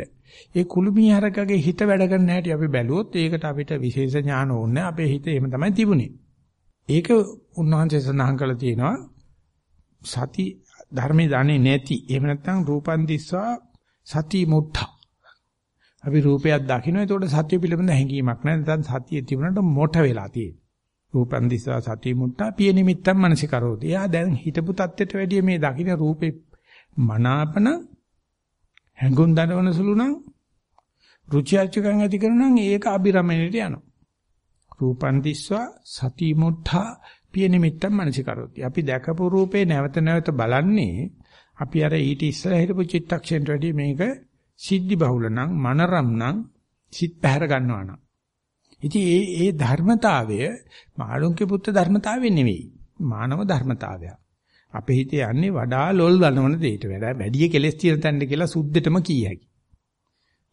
ඒ කුළුමිහරකගේ හිත වැඩ කරන්න හැටි අපි බැලුවොත් ඒකට අපිට විශේෂ ඥාන ඕනේ අපේ හිත එහෙම තමයි තිබුණේ. ඒක උන්වහන්සේ සඳහන් කළා තියෙනවා සති ධර්මයේ දන්නේ නැති එහෙම නැත්නම් රූපන් දිස්වා සති මුත්තා අපි රූපයක් දකින්න එතකොට සත්‍ය පිළිබඳ හැඟීමක් නැහැ නැත්නම් සතිය තිබුණාට මොට වෙලා තියෙන්නේ රූපන් දිස්වා සති මුත්තා පිය නිමිත්තම් මනසිකරෝති එයා දැන් හිතපු தත්ත්වයට වැඩිය මේ දකින්න රූපේ මනාපන හැඟුම් දනවන සුළු නම් රුචි අරුචිකම් ඇති කරනවා ඒක අබිරමණයට යනවා. රූපන් දිස්වා සති මුත්තා පිය නිමිත්තම් මනසිකරොති. අපි දැකපු රූපේ නැවත නැවත බලන්නේ අපි අර ඊට ඉස්සර හිටපු චිත්තක්ෂණයට වැඩිය මේක සිද්ධි බහුල නම් මනරම් නම් සිත් පැහැර ගන්නවා නම්. ඉතින් ඒ ඒ ධර්මතාවය මාළුන්ගේ පුත්‍ර ධර්මතාවය නෙවෙයි. මානව ධර්මතාවයක්. අපේ හිතේ යන්නේ වඩා ලොල් දනවන දෙයට වඩා වැඩි කෙලස් තියෙන තැනට කියලා සුද්ධෙටම කිය හැකි.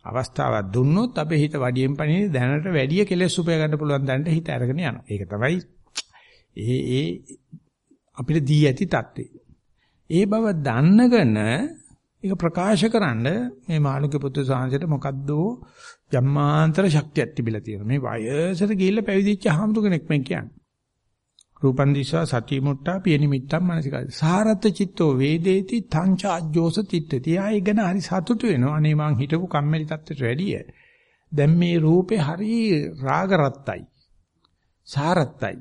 අවස්ථාවක් දුන්නොත් අපේ හිත වඩියෙන් පණිනේ දැනට වැඩි කෙලස් උපය ගන්න පුළුවන් තැනට හිත අරගෙන යනවා. ඒක තමයි ඒ ඒ අපිට දී ඇති தත්ත්වය. ඒ බව දන්නගෙන ඒක ප්‍රකාශ කරන්න මේ මාළුක පුත්‍ර සාංශයට මොකද්ද ජම්මාන්තර ශක්තියක් තිබිලා තියෙනවා. මේ වයසට ගිහිල්ලා පැවිදිච්ච හාමුදුර කෙනෙක් මේ කියන්නේ. රූපන් දිස්වා සති මුට්ටා පියනිමිත්තම් මනසිකයි. සාරත් චිත්තෝ වේදේති තංච අජ්ජෝස තිට්ඨති. ආයි ගැන හරි සතුටු වෙනවා. අනේ මං හිතපු කම්මැලි තත්ත්වයට වැඩිය. දැන් මේ රූපේ හරි රාග රත්තයි. සාරත්තයි.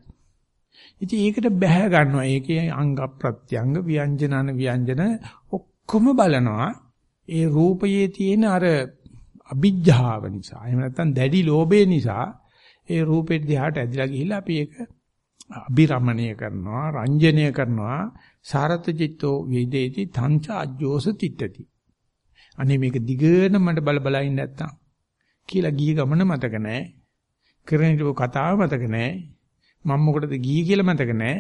ඉතින් ඒකට බැහැ ගන්නවා. ඒකේ අංග ප්‍රත්‍යංග ව්‍යංජනන ව්‍යංජන ඔක්කොම බලනවා. ඒ රූපයේ තියෙන අර අභිජ්ජාව නිසා එහෙම නැත්නම් දැඩි ලෝභය නිසා ඒ රූපෙට දිහාට ඇදිලා ගිහිල්ලා අපි ඒක අභිරමණය කරනවා රංජනය කරනවා. සාරත චිත්තෝ වේදේති තංච අජ්ජෝස තිට්ඨති. අනේ මේක දිගට මට බල බල ඉන්න නැත්තම් කියලා ගිය ගමන මතක නැහැ. කරන ඉතින් කතාව මතක නැහැ. මම මොකටද ගියේ කියලා මතක නැහැ.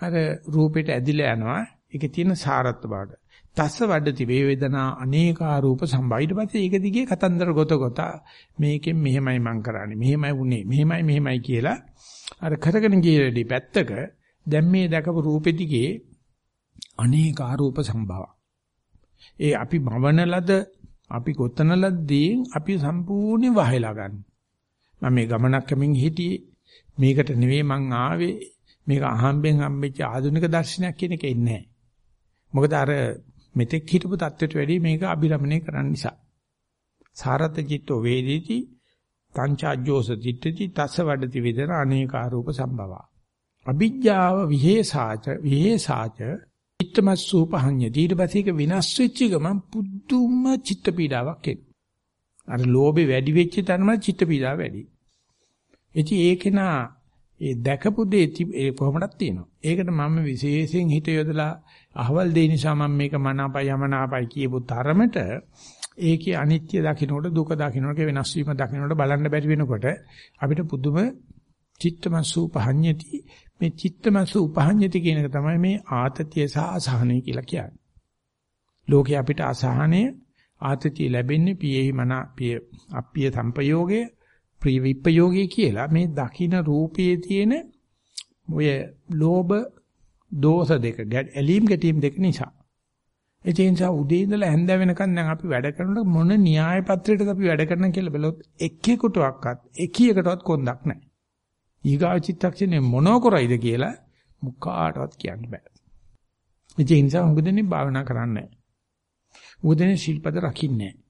අර රූපෙට ඇදිලා යනවා. ඒකේ තියෙන සාරත්ව බවට තස්ස වඩති වේ වේදනා අනේකා රූප සම්භා. ඊට පස්සේ ඒක දිගේ කතන්දර ගොත ගොත මේකෙන් මෙහෙමයි මං කරන්නේ මෙහෙමයි වුනේ මෙහෙමයි මෙහෙමයි කියලා අර කරගෙන ගියේදී පැත්තක දැන් මේ දැකපු රූපෙ දිගේ අනේකා රූප සම්භව ඒ අපි භවන ලද අපි ගොතන ලද්දී අපි සම්පූර්ණ වහලා ගන්න. මම මේ ගමනක් කමින් හිටියේ. මේකට නෙවෙයි මං ආවේ. මේක අහම්බෙන් හම්බෙච්ච ආධුනික දර්ශනයක් කියන එක ඉන්නේ නැහැ. මොකද අර මෙතෙක් හිටපු தත්වෙට වැඩිය මේක අභිරමණය කරන්න නිසා. සාරත චිත්තෝ වේදීති තංචාජ්ජෝස චිත්තති තස්ස වඩති වේදන අනේකාරූප සම්භවා. අභිජ්ජාව විහෙසාච විහෙසාච චිත්තමස්සූපහඤ්ඤ ඊට පස්සේ ඒක විනාශ වෙච්ච ගමන් පුදුම චිත්ත පීඩාවක් එනවා. අර ලෝභේ වැඩි වෙච්ච තරම චිත්ත පීඩාව වැඩි. එචි ඒකේනා ඒ දැකපු දේ ඒ කොහොමදක් තියෙනවා. ඒකට මම විශේෂයෙන් හිත යොදලා අහවල් දේ නිසා මම මේක මනාපයි යමනාපයි කියපු තරමට ඒකේ අනිත්‍ය දකින්නකොට දුක දකින්නකොට වෙනස් වීම දකින්නකොට බලන්න බැරි වෙනකොට අපිට පුදුම චිත්තමසු පහඤ්ඤති මේ චිත්තමසු පහඤ්ඤති කියන එක තමයි මේ ආතතිය සහ අසහනය කියලා කියන්නේ. ලෝකේ අපිට අසහනය ආතතිය ලැබෙන්නේ පියෙහි මන පිය අප්පිය සම්පයෝගයේ ප්‍රිය විප්පයෝගයේ කියලා මේ දකින රූපයේ තියෙන ඔය ලෝභ දෝෂ දෙක ඇලීම් ගැටීම් දෙක නිසා. ඒ නිසා උදේ ඉඳලා හැන්ද වෙනකන් දැන් අපි වැඩ කරනකොට මොන න්‍යාය පත්‍රයටද අපි වැඩ කරන කියලා බලුවොත් එක්කෙකුටවත් එකියකටවත් කොන්දක් නැහැ. ඊගා චිත්තක්ෂණේ මොනෝ කරයිද කියලා මුකාටවත් කියන්න බෑ. ඒ නිසා උගදෙනේ භාවනා කරන්නේ නැහැ. උගදෙනේ ශිල්පද රකින්නේ නැහැ.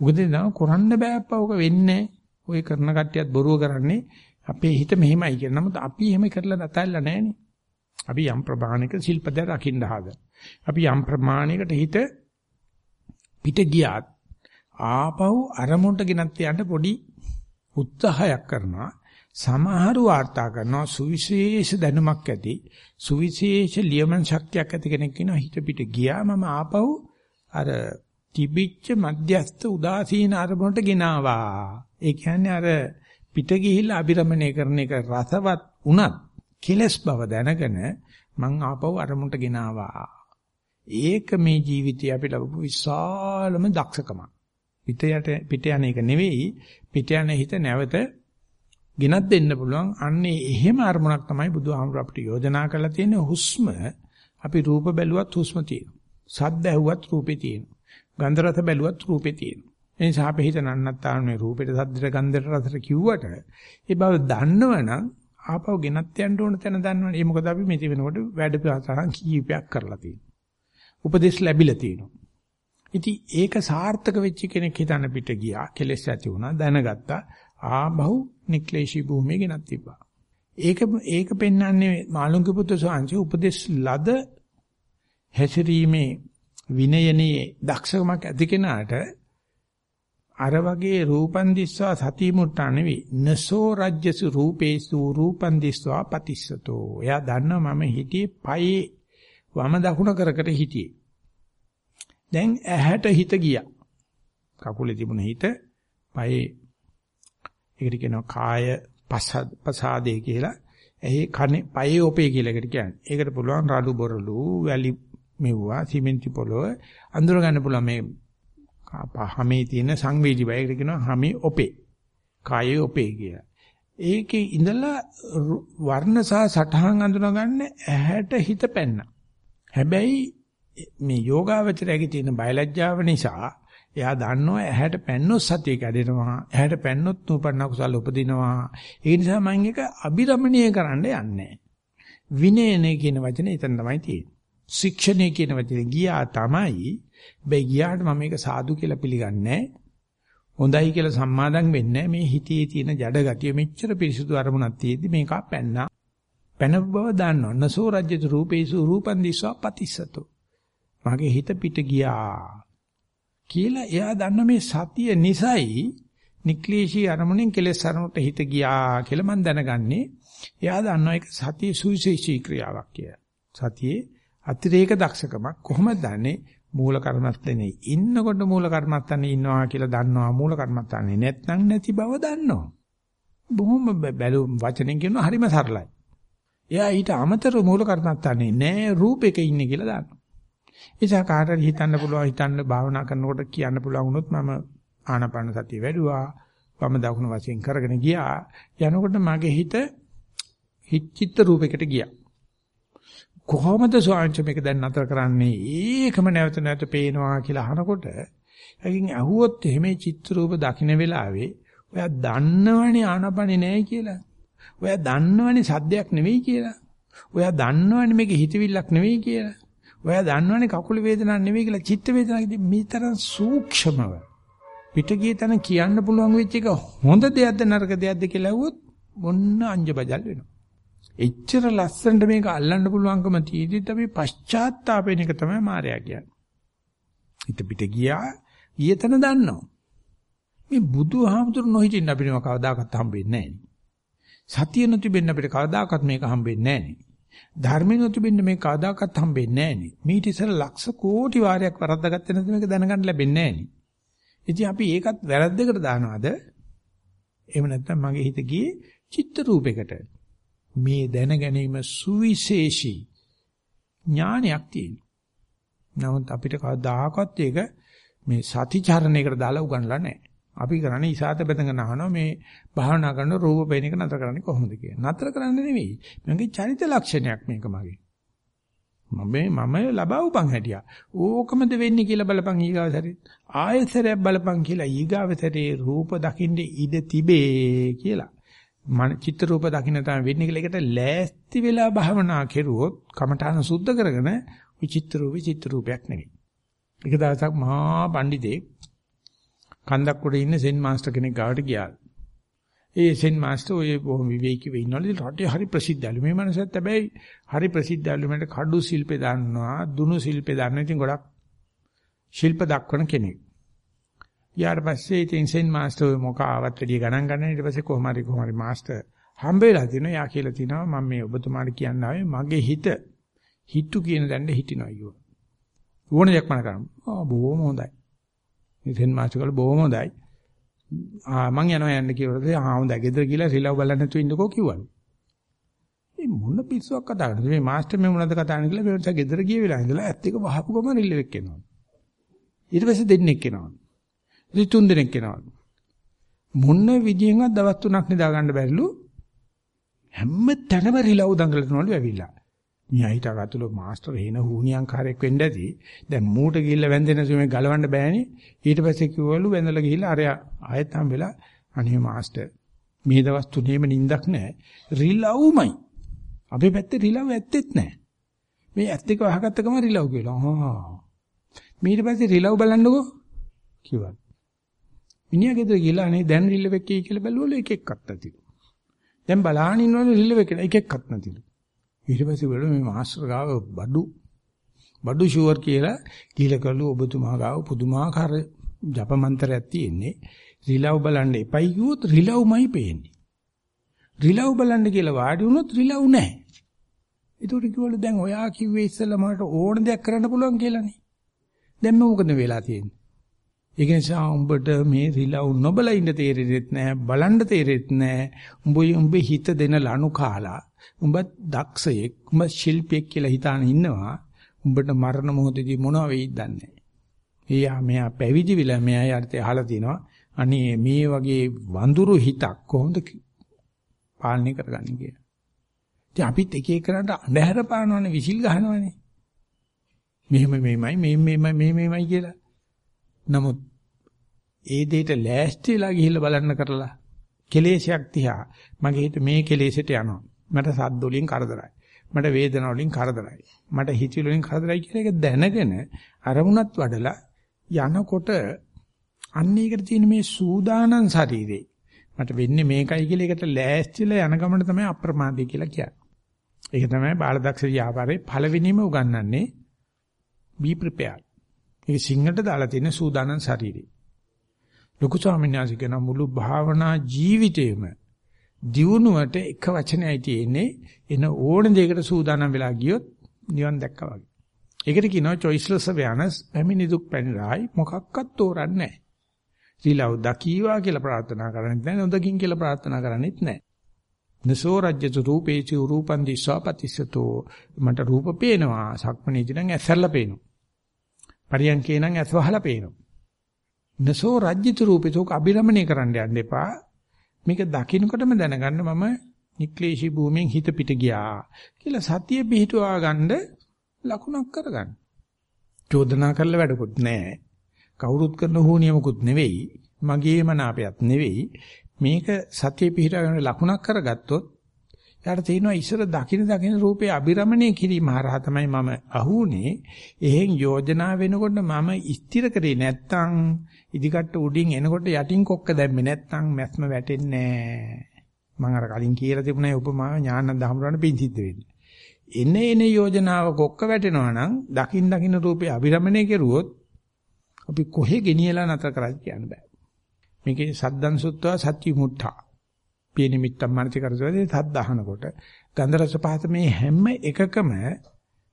උගදෙනේ කරන්න බෑ අප්පා ඔක වෙන්නේ ඔය කරන කට්ටියත් බොරුව කරන්නේ අපේ හිත මෙහෙමයි කියන නමුත් අපි එහෙම කරලා නැතල්ලා නැහනේ. අපි යම් ප්‍රමාණයක ශිල්පද රකින්න හදන. අපි යම් ප්‍රමාණයකට හිත පිට ගියාත් ආපහු අරමුණට ගෙනත් යන්න පොඩි උත්සාහයක් කරනවා. සමහරු වාර්තා කරනවා සුවිශේෂ දැනුමක් ඇති සුවිශේෂ ලියමන් ශක්තියක් ඇති කෙනෙක් කියනවා හිත පිට ගියා මම ආපහු අර තිබිච්ච මධ්‍යස්ත උදාසීන අරමුණට ගෙනාවා. ඒ කියන්නේ අර පිට ගිහිල්ලා අබිරමණය කරන එක රසවත් උනත් කෙලස් බව දැනගෙන මං ආපහු අරමුණට ගෙනාවා. ඒක මේ ජීවිතය අපි ලැබපු විශාලම දක්ෂකමක්. පිට යට පිට යන එක නෙවෙයි පිට යන හිත නැවත ගෙනත් දෙන්න පුළුවන්. අන්නේ එහෙම අරමුණක් තමයි බුදුහාමුදුර අපිට යෝජනා කරලා තියෙන්නේ හුස්ම අපි රූප බැලුවත් හුස්ම තියෙනවා. සද්ද ඇහුවත් රූපේ තියෙනවා. ගන්ධ රස බැලුවත් රූපේ තියෙනවා. ඒ නිසා අපි හිත නන්නත්තාන මේ රූපෙට සද්දට ගන්ධට රසට කිව්වට ඒ බව දන්නවනම් ආපහු ගෙනත් යන්න ඕන තැන දන්නවනේ. ඒ මොකද අපි මෙති වෙනකොට වැඩ පිළිවෙලක් කීපයක් කරලා තියෙනවා. උපදේශ ලැබිලා තියෙනවා. ඉතින් ඒක සාර්ථක වෙච්ච කෙනෙක් හිතන්න පිට ගියා. කෙලෙස් ඇති වුණා. දැනගත්තා. ආබහු නික්ලේශී භූමිය ගෙනත් තිබ්බා. ඒක ඒක පෙන්වන්නේ මාළුන්ගේ පුත්‍ර සාංශි උපදේශ ලද හැසිරීමේ විනයනේ දක්ෂකමක් ඇති කෙනාට අර වගේ රූපන් දිස්වා සති මුට්ටා නෙවෙයි. නසෝ රජ්‍යසු රූපේසු රූපන් දිස්වා පතිස්සතෝ. එයා දන්නවා මම හිටියේ පයේ. වම දකුණ කර කර හිටියේ. දැන් ඇහැට හිත ගියා. කකුලේ තිබුණ හිත පයේ. ඒකට කියනවා කාය පසාදේ කියලා. එහි කනේ පයේ ඔපේ කියලා එකට කියන්නේ. ඒකට පුළුවන් රළු බොරළු වැලි මෙව්වා සිමෙන්ති පොළොව අඳුර ගන්න පුළුවන් මේ හමේ තියෙන සංවේදී බය ඒකට කියනවා හමේ ඔපේ. කායේ ඔපේ කියලා. ඒකේ ඉඳලා වර්ණ සහ සටහන් අඳුනගන්න ඇහැට හිත පැන්න. හැබැයි මේ යෝගාවචරයේ තියෙන බයලජ්ජාව නිසා එයා දන්නවා ඇහැට පැන්නොත් සතිය කැඩෙනවා. ඇහැට පැන්නොත් නූපන්න කුසල උපදිනවා. ඒ නිසා මම එක අබිරමණීය කරන්න යන්නේ විනයනේ කියන වචනේ එතන තමයි තියෙන්නේ. ශික්ෂණය කියන වචනේ ගියා තමයි හැබැයි ගියාට මම මේක සාදු කියලා පිළිගන්නේ හොඳයි කියලා සම්මාදම් වෙන්නේ මේ හිතේ තියෙන ජඩ ගතිය මෙච්චර පිරිසුදු අරමුණක් තියෙද්දි මේක පැන්නා. පැන බව දන්නවා. නසෝ රජ්‍යතු රූපේසු රූපන් දිස්වා පතිස්සතෝ. මගේ හිත පිට ගියා. කියලා එයා දන්න මේ සතිය නිසයි නික්ලේශී අරමුණෙන් කෙලෙස් අරමුණට හිත ගියා කියලා මම දැනගන්නේ. එයා දන්නවා ඒක සතිය සුවිශේෂී ක්‍රියාවක් කියලා. සතියේ අතිරේක දක්ෂකමක් කොහොමද දන්නේ? මූල කර්මස්තනේ ඉන්නකොට මූල කර්මස්තනේ ඉන්නවා කියලා දන්නවා මූල කර්මස්තනේ නැත්නම් නැති බව දන්නවා. බොහොම බැලු වචනෙන් කියනවා හරිම සරලයි. එයා ඊට අමතර මූල කර්මස්තනේ නෑ රූපෙක ඉන්නේ කියලා දන්නවා. එසා කාටද හිතන්න පුළුවන් හිතන්න භාවනා කරනකොට කියන්න පුළුවන් වුණොත් මම ආනාපාන සතිය වැඩුවා වම දකුණු වශයෙන් කරගෙන ගියා යනකොට මගේ හිත හිච්චිත්ත රූපයකට ගියා කොහොමද ස්වාමීන් මේක දැන් නතර කරන්නේ? ඒකම නැවත නැවත පේනවා කියලා අහනකොට එකින් අහුවොත් එහෙම චිත්ත රූප දකින්න වෙලාවේ ඔයා දන්නවනේ ආනාපානේ නැහැ කියලා. ඔයා දන්නවනේ සද්දයක් නෙවෙයි කියලා. ඔයා දන්නවනේ මේක හිතවිල්ලක් නෙවෙයි කියලා. ඔයා දන්නවනේ කකුල වේදනාවක් නෙවෙයි කියලා චිත්ත වේදනාවකදී මේ තරම් සූක්ෂමව පිටගිය තැන කියන්න පුළුවන් වෙච්ච එක හොඳ දෙයක්ද නරක දෙයක්ද කියලා ඇහුවොත් මොන්න අංජබජල් වෙනවා. එච්චර ලස්සනට මේක අල්ලන්න පුළුවන්කම තියෙද්දිත් අපි පශ්චාත්තාපෙන එක තමයි මායя කියන්නේ. හිත පිට ගියා ඊතන දන්නවා. මේ බුදුහාමුදුරු නොහිටින්න අපිට කවදාකවත් හම්බෙන්නේ නැහැ. සතිය නොතිබෙන්න අපිට කවදාකවත් මේක හම්බෙන්නේ නැහැ. ධර්මයෙන් නොතිබෙන්න මේ කවදාකවත් හම්බෙන්නේ නැහැ නේ. මීට ඉස්සර ලක්ෂ කෝටි වාරයක් වරද්දාගත්තේ නැත්නම් මේක දැනගන්න ලැබෙන්නේ නැහැ නේ. ඉතින් අපි ඒකත් වැරද්දකට දානවාද? එහෙම නැත්නම් මගේ හිත ගියේ චිත්ත රූපයකට. මේ දැන ගැනීම සුවිශේෂී ඥානයක් තියෙනවා. නමුත් අපිට කවදාකවත් ඒක මේ සතිචරණයකට දාලා උගන්ලා නැහැ. අපි කරන්නේ ඉසాత බෙදගෙන අහනවා මේ භාවනා කරන රූප පේන එක නතර කරන්නේ කොහොමද කියලා. නතර කරන්නේ නෙවෙයි. මගේ චරිත ලක්ෂණයක් මේක මගේ. මම මම ලබා උපන් හැටියා. ඕකමද වෙන්නේ කියලා බලපන් ඊගාව සැරේ. ආයතරයක් බලපන් කියලා ඊගාව සැරේ රූප දකින්න ඉඩ තිබේ කියලා. මන චිත්‍ර රූප දකින්න තමයි වෙන්නේ කියලා එකට ලෑස්ති වෙලා භාවනා කෙරුවොත් කමඨාන සුද්ධ කරගෙන විචිත්‍ර රූප චිත්‍ර රූපයක් නෙවෙයි. එක දවසක් මහා පඬිතෙක් කන්දක් උඩ ඉන්න සෙන් මාස්ටර් කෙනෙක් ගාවට ගියා. ඒ සෙන් මාස්ටර් ඔය බොහොම විවේකීව ඉන්නවලු රටේ හරි ප්‍රසිද්ධලු. මේ මනසත් හැබැයි හරි ප්‍රසිද්ධලු මට කඩු ශිල්පේ දන්නවා, දුනු ශිල්පේ දන්නවා. ඉතින් ගොඩක් ශිල්ප දක්වන කෙනෙක්. ඊට පස්සේ ඉතින් සෙන් මාස්ටර් මොක ආවත් වැඩි ගණන් ගන්න ඊට පස්සේ කොහොම හරි කොහොම හරි මාස්ටර් හම්බ වෙලා තිනවා. යා කියලා තිනවා මම මේ ඔබතුමාට කියන්න ආවේ මගේ හිත හිතු කියන දැන්න හිටිනවා අයියෝ. ඕන දෙයක් මම කරනවා. ආ බොහොම හොඳයි. මේ සෙන් මාස්ටර් කල බොහොම හොඳයි. ආ මං යනවා යන්න කිව්වොත් ආ හොඳයි ගෙදර ගිහලා රිලව් බලන්න නැතුව ඉන්නකෝ කිව්වලු. මේ මොන පිස්සුවක් කතා කරනද මේ මාස්ටර් මේ මොනවද කතා කරන්නේ කියලා මේ ගෙදර ගිය වෙලාව ඉඳලා ඇත්ත එක වහපු ගම රිලෙවෙක් එනවා. ඊට පස්සේ දෙන්නෙක් එනවා. ඉතින් තුන් දෙනෙක් එනවා. මොන විදියෙන්වත් දවස් තුනක් නිදා ගන්න බැරිලු හැම තැනම රිලව් දඟලනවලු ඇවිල්ලා. මියා හිතාගත්තලු මාස්ටර් හේන හුණියංකාරයක් වෙන්න ඇති. දැන් මූට ගිහිල්ලා වැන්දෙන සුමේ ගලවන්න බෑනේ. ඊට පස්සේ කිව්වලු වැඳලා ගිහිල්ලා අර ආයෙත් හම්බෙලා අනේ මාස්ටර් මේ දවස් තුනේම නිින්දක් නැහැ. රිලව්මයි. අපේ පැත්තේ රිලව් ඇත්තෙත් නැහැ. මේ ඇත්ත එක වහගත්ත ගම රිලව් කියලා. ආ. ඊට පස්සේ රිලව් බලන්නකෝ කිව්වා. මිනිහා ගෙදර ගිහලා අනේ දැන් රිලව් එකේ කියලා බැලුවලු එක එක්කත් නැතිලු. දැන් බලාගෙන ඉන්නවලු රිලව් එක එක එක්කත් නැතිලු. ඊට පස්සේ වල මේ මාස්ටර් ගාව බඩු බඩු ෂුවර් කියලා කියලා කළු ඔබතුමා ගාව පුදුමාකාර ජප මන්ත්‍රයක් තියෙන්නේ. රිලව් බලන්න එපයි කිව්වොත් රිලව්මයි පේන්නේ. රිලව් බලන්න කියලා වාඩි වුණොත් රිලව් නැහැ. ඒකට කිව්වලු දැන් ඔයා කිව්වේ ඉස්සෙල්ලා මට ඕන දෙයක් කරන්න පුළුවන් කියලානේ. දැන් මොකද වෙලා තියෙන්නේ? ඒක නිසා උඹට මේ රිලව් නොබල ඉන්න තේරෙන්නේ නැහැ බලන්න තේරෙන්නේ නැහැ උඹ උඹ හිත දෙන ලනු කාලා උඹ දක්ෂයෙක් උඹ ශිල්පියෙක් කියලා හිතාන ඉන්නවා උඹට මරණ මොහොතදී මොනව වෙයිද දන්නේ එයා මෙයා පැවිදි විලා මෙයා යර්ථය අහලා තිනවා අනේ මේ වගේ වඳුරු හිතක් කොහොමද පාලනය කරගන්නේ කියලා. ඉතින් අපිත් එක එකනට අඳුර පානවනේ විසිල් ගහනවනේ. මෙහෙම මෙහෙමයි මේ මෙහෙමයි මේ මෙහෙමයි කියලා. නමුත් ඒ දෙයට ලෑස්තිලා ගිහිල්ලා බලන්න කරලා කෙලේශයක් තියා මගේ හිත මේ කෙලේශයට යනවා. මට සද්ද වලින් කරදරයි. මට වේදන වලින් කරදරයි. මට හිතිවිලි වලින් කරදරයි කියලා ඒක දැනගෙන අරමුණත් වඩලා යනකොට අන්න ඒකට තියෙන මේ සූදානම් ශරීරේ මට වෙන්නේ මේකයි කියලා ඒකට ලෑස්තිලා යන ගමන තමයි අප්‍රමාදී කියලා කියන්නේ. ඒක තමයි බාලදක්ෂ ව්‍යාපාරේ පළවෙනිම උගන්වන්නේ be prepared. ඒක සිංහලට දාලා තියෙන සූදානම් ශරීරේ. ලොකු ස්වාමීන් වහන්සේ කියන මුළු භාවනා ජීවිතේම දියුණුවට එක වචනයයි තියෙන්නේ එන ඕන දෙයකට සූදානම් වෙලා ගියොත් නිවන් දැක්කා වගේ. ඒකට කියනවා choiceless awareness පැමිණි දුක් පැනිරායි මොකක්වත් තෝරන්නේ නැහැ. ඊළව දකීවා කියලා ප්‍රාර්ථනා කරන්නේ නැහැ නොදකින් කියලා ප්‍රාර්ථනා කරන්නේත් නැහැ. නසෝ රජ්‍යතු රූපේචි රූපං දිස්වා පතිස්සතෝ මට රූප පේනවා සක්මණේදී නම් ඇසල්ලා පේනවා. පරියන්කේ නම් ඇස් වහලා පේනවා. නසෝ රජ්‍යතු රූපේතෝක අබිරමණය කරන්න යන්න එපා. මේක දකින්නකොටම දැනගන්න මම නික්ලේශී භූමියෙන් හිත පිට ගියා කියලා සතිය පිහිටුවා ගන්න ලකුණක් කරගන්න. චෝදනා කරලා වැඩකුත් නැහැ. කවුරුත් කරන හෝනියමකුත් නෙවෙයි. මගේම නාපයක් නෙවෙයි. මේක සතිය පිහිටා ගන්න ලකුණක් කරගත්තොත් යාට තේිනවා ඉස්සර දකින දකින රූපේ අබිරමණය කිරීම හරහා තමයි මම අහුනේ. එහෙන් යෝජනා වෙනකොට මම ස්ථිර කරේ නැත්තම් ඉදිකට උඩින් එනකොට යටින් කොක්ක දැම්මේ නැත්තම් මැස්ම වැටෙන්නේ නැහැ. මම අර කලින් කියලා තිබුණේ උපමාව ඥානන්ද හමුරන පිංසිද්ද වෙන්නේ. එන එන යෝජනාව කොක්ක වැටෙනවා නම් දකින් දකින්න රූපේ අභිරමණය කෙරුවොත් අපි කොහෙ ගෙනියලා නැතර කරත් කියන්න බෑ. මේකේ සද්දන් සුත්වා සත්‍ය මුට්ඨා. පිය නිමිත්තම් මානති කරසෝදේ සද්ද අහනකොට ගන්ධ රස පහත මේ හැම එකකම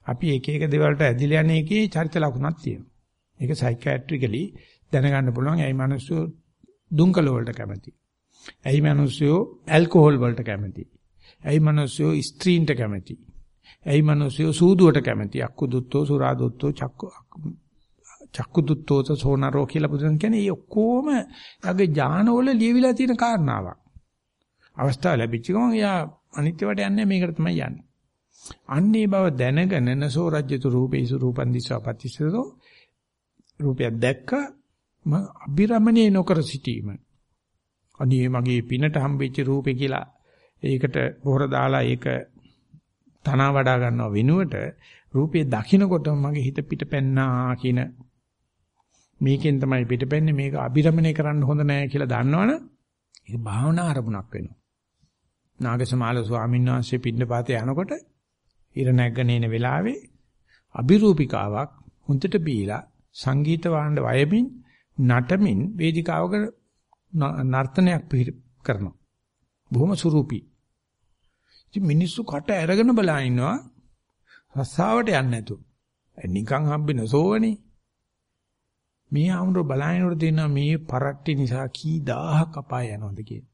අපි එක එක දේවල් වලට ඇදිලා යන එකේ චරිත ලකුණක් තියෙනවා. ඒක සයිකියාට්‍රිකලි දැනගන්න පුළුවන්. ඇයි මිනිස්සු දුම්කල වලට කැමති. ඇයි මිනිස්සු ඇල්කොහොල් වලට කැමති. ඇයි මිනිස්සු ස්ත්‍රීන්ට කැමති. ඇයි මිනිස්සු සූදුවට කැමති? අක්කුදුත්තෝ සුරාදුත්තෝ චක්කු චක්කුදුත්තෝ සෝනරෝ කියලා බුදුන් කියන්නේ ඒ ඔක්කොම යගේ ඥානවල ලියවිලා තියෙන කාරණාවක්. අවස්ථාව ලැබිච්ච ගමන් එයා අනිත්‍යවට යන්නේ මේකට තමයි යන්නේ. අන්නේ බව දැනගෙන නසෝ රජ්‍යතු රූපේසු රූපන් දිස්වා පතිස්සතෝ රූපයක් දැක්ක ම අබිරමණේ නොකර සිටීම. අනේ මගේ පිනට හම්බෙච්ච රූපේ කියලා ඒකට පොහොර දාලා ඒක තනවා වඩා ගන්නව වෙනුවට රූපේ දකින්නකොටම මගේ හිත පිටපැන්නා කියන මේකෙන් තමයි පිටපැන්නේ මේක අබිරමණය කරන්න හොඳ නෑ කියලා දන්නවනේ ඒක භාවනා ආරමුණක් වෙනවා. නාගසමාල ස්වාමීන් වහන්සේ පින්නපාතේ යනකොට ඉර නැගගෙන එන වෙලාවේ අබිරූපිකාවක් හුන්දට බීලා සංගීත වාහන වයමින් නටමින් වේදිකාවක නර්තනයක් කරනවා. බොහොම සුරූපී. ඉතින් මිනිස්සු කට ඇරගෙන බලා ඉන්නවා රස්සාවට යන්නේ නැතුව. නිකන් හම්බෙන සෝවනේ. මේ ආමුර බලාගෙනකොට තියෙනවා මේ පරට්ටි නිසා කී දහහක් අපාය යනවද කියලා.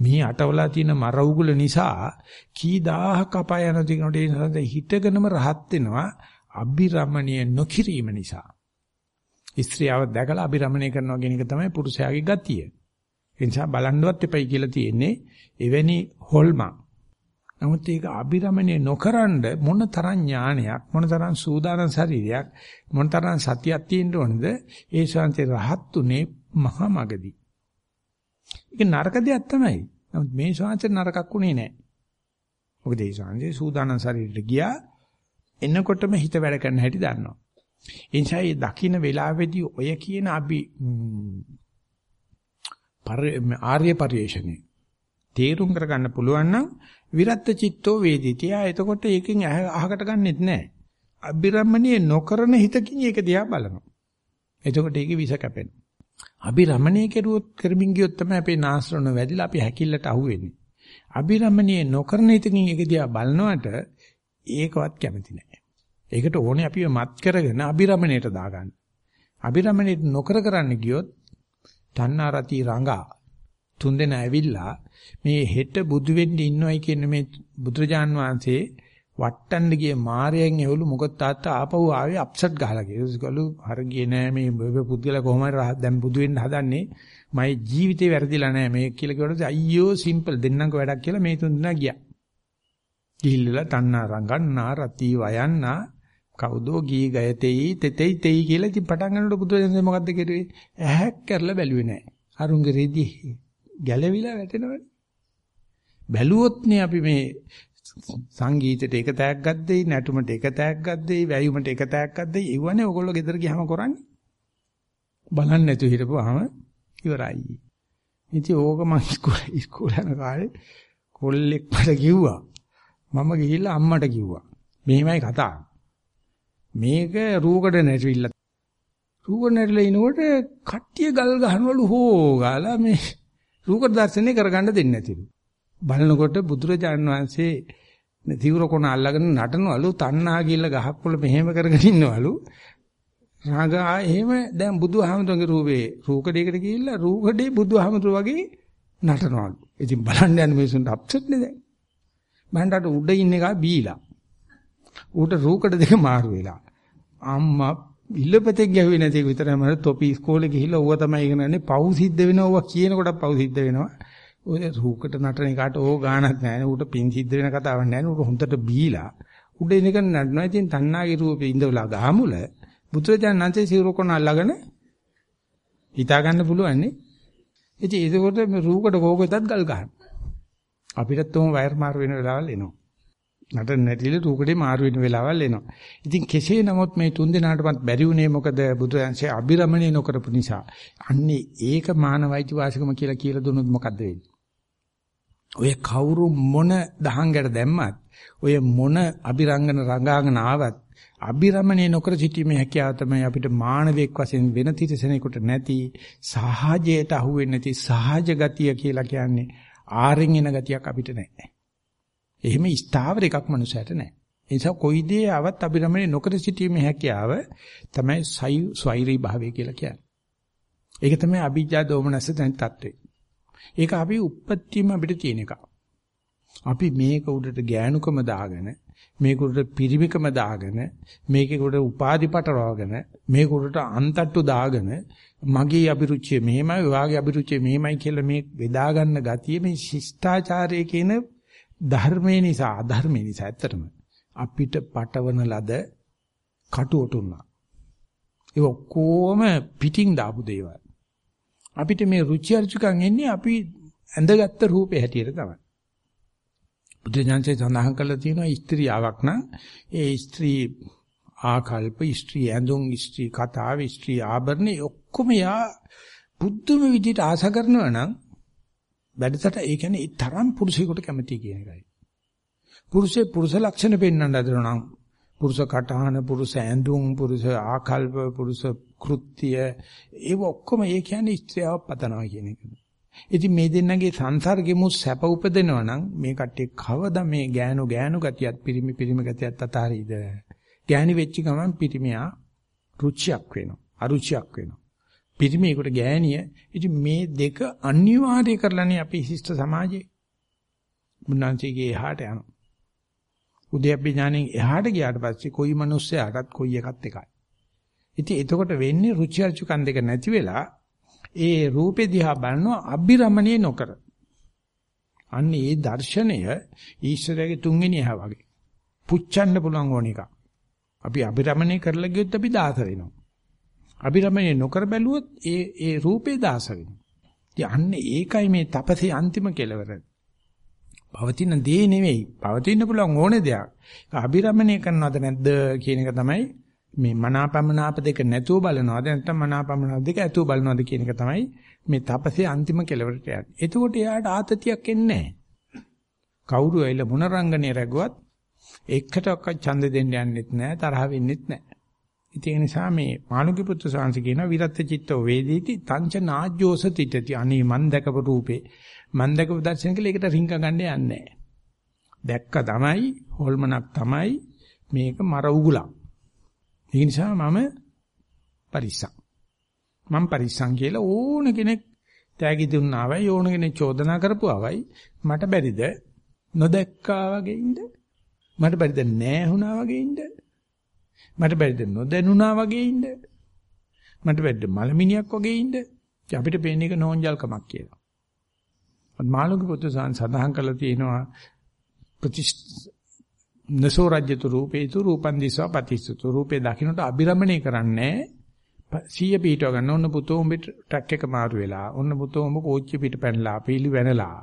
මේ අටවලා තියෙන මර උගුල නිසා කී දහහක් අපාය යනවද කියනකොට ඒ නිසා හිතගෙනම රහත් වෙනවා අභිරමණීය නොකිරීම නිසා. ස්ත්‍රියව දැකලා අභිරමණය කරනවා කියන එක තමයි පුරුෂයාගේ ගතිය. ඒ නිසා බලන්නවත් එපයි කියලා තියෙන්නේ එවැනි හොල්මන් නමුත් ඒක අබිරමණය නොකරනද මොන තරම් ඥානයක් මොන තරම් සූදානම් ශරීරයක් මොන තරම් සතියක් තියෙන්න ඕනද ඒ ශාන්තේ රහත්ුනේ මහා මගදී. ඒක නරක දෙයක් තමයි. නමුත් මේ ශාන්තේ නරකක් උනේ නැහැ. මොකද ඒ ශාන්තේ සූදානම් ශරීරයට ගියා එනකොටම හිත වැඩ කරන හැටි දන්නවා. ඒ නිසා මේ දකින්න වෙලාවේදී ඔය කියන අපි ආර්ය පරිශ්‍රණේ තේරුම් කරගන්න පුළුවන් නම් විරත් චිත්තෝ වේදිතය. එතකොට ඒකෙන් අහකට ගන්නෙත් නැහැ. අබිරමණිය නොකරන හිතකින් ඒක දිහා බලනවා. එතකොට ඒකේ විස කැපෙනවා. අබිරමණිය කෙරුවොත් කරමින් ගියොත් තමයි අපේ නාස්රණ වැඩිලා අපි හැකිල්ලට අහුවෙන්නේ. අබිරමණිය නොකරන හිතකින් ඒක දිහා බලනවට ඒකවත් කැමති නැහැ. ඒකට ඕනේ අපිව මත් කරගෙන අබිරමණයට දාගන්න. අබිරමණයට නොකර කරන්න ගියොත් තණ්හාරති රංගා තුන්දෙනා ඇවිල්ලා මේ හෙට බුදු වෙන්න ඉන්නවයි කියන මේ බුදුරජාන් වහන්සේ වට්ටන්න ගිය මාරයන් එවලු මොකද තාත්තා ආපහු ආවේ අප්සෙට් ගහලා කිව්වලු හර ගියේ නෑ මේ පුද්ගල කොහොමද දැන් බුදු වෙන්න හදන්නේ? මගේ ජීවිතේ වැරදිලා නෑ. මේ කියලා කිව්වොත් අයියෝ සිම්පල් දෙන්නක වැඩක් කියලා මේ තුන් දෙනා ගියා. ගිහිල්ලා තන්නා රංගන්නා රති වයන්නා කවුදෝ ගී ගයතෙයි තෙතෙයි තෙයි කියලා ඉතින් පටන් ගන්නකොට බුදුරජාණන් මොකද්ද කිරුවේ? ඇහැක් කරලා බැලුවේ නෑ. අරුන්ගේ රෙදි ගැලවිලා වැටෙනවනේ. බැලුවොත් නේ අපි මේ සංගීතයට එක තෑග්ගක් දෙයි නැටුමට එක තෑග්ගක් දෙයි වැයුමට එක තෑග්ගක් දෙයි. ඒවනේ ඔයගොල්ලෝ ගෙදර ගියාම කරන්නේ. බලන්න නැතුව හිටපුවාම ඉවරයි. ඉතින් ඕක මම ඉස්කෝලේ [LAUGHS] යන කාලේ කොල්ලෙක් මට කිව්වා. මම ගිහිල්ලා අම්මට කිව්වා. මෙහෙමයි කතාව මේක රූකඩ නැටිවිල්ල. රූකඩ නැරිලා ඉනකොට කට්ටිය ගල් ගහනවලු හෝ ගාලා මේ රූකඩ දර්ශනේ කරගන්න දෙන්නේ නැතිලු. බලනකොට බුදුරජාණන් වහන්සේ තිවුර කොන අල්ලගෙන නටනවලු තණ්හා කියලා ගහක් වල මෙහෙම කරගෙන ඉන්නවලු. රාගා එහෙම දැන් බුදුහාමුදුරන්ගේ රූපේ රූකඩේකට ගිහිල්ලා රූකඩේ බුදුහාමුදුර වගේ නටනවලු. ඉතින් බලන්න යන මිනිසුන්ට අප්සෙට් නේ දැන්. මහන්ට උඩ ඉන්න එක බීලා. ඌට රූකඩ දෙක මාරු වෙලා. අම්මා ඉල්ලපතෙක් ගැහුවේ නැති එක විතරයි මම තොපි ඉස්කෝලේ ගිහිල්ලා ඌව තමයි ඉගෙනන්නේ පව් සිද්ධ වෙනවා ඌව කියනකොට පව් සිද්ධ වෙනවා. ඔය රූකඩ නටන එකට ඕ ගානක් නැහැ. ඌට පින් සිද්ධ වෙන කතාවක් නැහැ. ඌට හොඳට බීලා උඩ ඉන්න එක නටනවා. ඉතින් තණ්හාගේ රූපේ ඉඳවලා ගාමුල බුදුරජාණන් වහන්සේ සිවුරකොන අල්ලගෙන හිතා ගන්න පුළුවන් නේ. ඉතින් ඒකකොට මේ රූකඩ කෝකෙතත් ගල් ගන්න. අපිටත් උම වයර් මාරු වෙන වෙලාවල් එනවා. නට නැතිල රූකඩේ මාරු වෙන වෙලාවල් එනවා. ඉතින් කෙසේ නමුත් මේ තුන් දෙනාටමත් බැරි වුණේ මොකද බුදුරජාන්සේ අබිරමණය නොකරපු නිසා. අන්නේ ඒක මානවයිති වාසිකම කියලා කියලා දුන්නොත් මොකද්ද වෙන්නේ? ඔය කවුරු මොන දහංගට දැම්මත් ඔය මොන අබිරංගන රංගාගෙන ආවත් අබිරමණය නොකර සිටීමේ හැකියාව තමයි අපිට මානවයෙක් වශයෙන් වෙන තිරසනෙකුට නැති සහජයට අහුවෙන්නේ නැති සහජ ගතිය කියලා කියන්නේ ආරෙන් එන ගතියක් අපිට නැහැ. එහෙම ස්ථාවර එකක් මනුස්සයට නැහැ. ඒ නිසා කොයි දේ ආවත් අබිරමණය නොකර සිටීමේ හැකියාව තමයි ස්වෛරී භාවය කියලා කියන්නේ. ඒක තමයි අභිජ්ජා දෝමනස දැන් තත්ත්වය. ඒක අපි උප්පත්තියම අපිට තියෙන එකක්. අපි මේක උඩට ගෑනුකම දාගෙන මේක උඩට පිරිමිකම දාගෙන මේක උඩට උපාදිපටරවගෙන මේක උඩට අන්තට්ටු දාගෙන මගේ අභිරුචිය මෙහෙමයි වාගේ අභිරුචිය මෙහෙමයි කියලා මේ බෙදා ගන්න ගතිය මේ ශිෂ්ටාචාරයේ කියන ධර්මයේ නිසා අධර්මයේ නිසා ඇත්තටම අපිට පටවන ලද කටුවටුන්නා ඒ ඔක්කොම පිටින් දාපු දේවල් අපිට මේ රුචි අරුචිකම් එන්නේ අපි ඇඳගත්ත රූපේ හැටියට තමයි බුදුජානකේ සඳහන් කරලා තියෙනවා ස්ත්‍රියාවක් නම් ඒ ස්ත්‍රී ආකල්ප ස්ත්‍රී ඇඳුම් ස්ත්‍රී කතාව ස්ත්‍රී ආභරණ ඔක්කොම යා බුද්ධම විදිහට ආස කරනවා නම් වැඩසට ඒ කියන්නේ ඒ තරම් පුරුෂයෙකුට කැමති කියන එකයි. පුරුෂේ පුරුෂ ලක්ෂණ පෙන්වන්න හදනවා නම් පුරුෂ කටහන පුරුෂ ඇඳුම් පුරුෂ ආකල්ප පුරුෂ කෘත්‍ය ඒව ඔක්කොම ඒ කියන්නේ ස්ත්‍රියව පතනවා කියන එක. ඉතින් මේ දෙන්නගේ සංසර්ගෙමු සැප උපදිනවා නම් මේ කට්ටිය කවදා මේ ගෑනු ගෑනු ගතියත් පිරිමි පිරිමි ගතියත් අතාරීද? ගෑණි වෙච්ච ගමන් පිරිමියා රුචියක් වෙනවා. අරුචියක් වෙනවා. පිරිමියෙකුට ගෑණිය ඉතින් මේ දෙක අනිවාර්ය කරලානේ අපි ශිෂ්ට සමාජයේ මුන්නාන්සේගේ එහාට යනවා. උද්‍යප්පඥානෙන් එහාට ගියාට පස්සේ කොයි මිනිස්සයාටත් කොයි එකත් එකයි. ඉතින් එතකොට වෙන්නේ රුචි අරුචිකන් දෙක නැති වෙලා ඒ රූපේ දිහා බලනවා අභිරමණය නොකර. අන්න ඒ දර්ශනය ඊශ්වරයාගේ තුන්වෙනි එහා වගේ. පුච්චන්න පුළුවන් ඕන එක. අපි අභිරමණය කරලා ගියොත් අපි දාස වෙනවා. අභිරමණය නොකර බැලුවොත් ඒ ඒ රූපේ දාස වෙනවා. ඉතින් අන්න ඒකයි මේ තපසේ අන්තිම කෙලවර. පවතින දේ නෙවෙයි. පවතින්න පුළුවන් ඕනේ දෙයක්. අභිරමණය කරනවද නැද්ද කියන එක තමයි මේ මනාපමනාප දෙක නැතුව බලනවාද නැත්නම් මනාපමනාප දෙක ඇතුව බලනවාද කියන එක තමයි මේ තපසේ අන්තිම කෙලවරට යන්නේ. එතකොට එයාට ආතතියක් එන්නේ නැහැ. කවුරු ඇවිල්ලා මොන රංගනේ රැගුවත් එකටවත් ඡන්ද දෙන්න යන්නෙත් නැහැ තරහ වෙන්නෙත් නැහැ. ඉතින් ඒ නිසා මේ මානුක පුත්‍ර සාංශ කියන විරත් චිත්තෝ වේදීති තංච නාජ්ජෝස තිටති. අනේ මන් දැකපු රූපේ මන් දැකපු දර්ශන කියලා ඒකට රිංග ගන්න යන්නේ නැහැ. දැක්ක තමයි හොල්මනක් තමයි මේක මර උගුලක්. ඒ නිසා මම පරිස්සම්. මම පරිස්සම් කියලා ඕන කෙනෙක් තෑගි දුන්නාවයි ඕන කෙනෙක් චෝදනා කරපුවාවයි මට බැරිද නොදැක්කා වගේ ඉන්න මට බැරිද නැහැ වගේ ඉන්න මට බැරිද නොදැනුණා වගේ ඉන්න මට බැරිද මලමිනියක් වගේ ඉන්න අපිට පේන එක නෝන්ජල්කමක් කියලා. මාළුක පුත්‍ර සඳහන් කරලා තියෙනවා ප්‍රතිෂ්ඨ නසෝ රජ්‍යතු රූපේතු රූපන් දිස්වා පතිස්සතු. රූපේ දකින්නට අබිරමණය කරන්නේ සීය පිටව ගන්න. ඕන පුතෝ උඹ ට්‍රක් එක මාරු වෙලා ඕන පුතෝ උඹ කෝච්චි පිට පැනලා පීලි වෙනලා.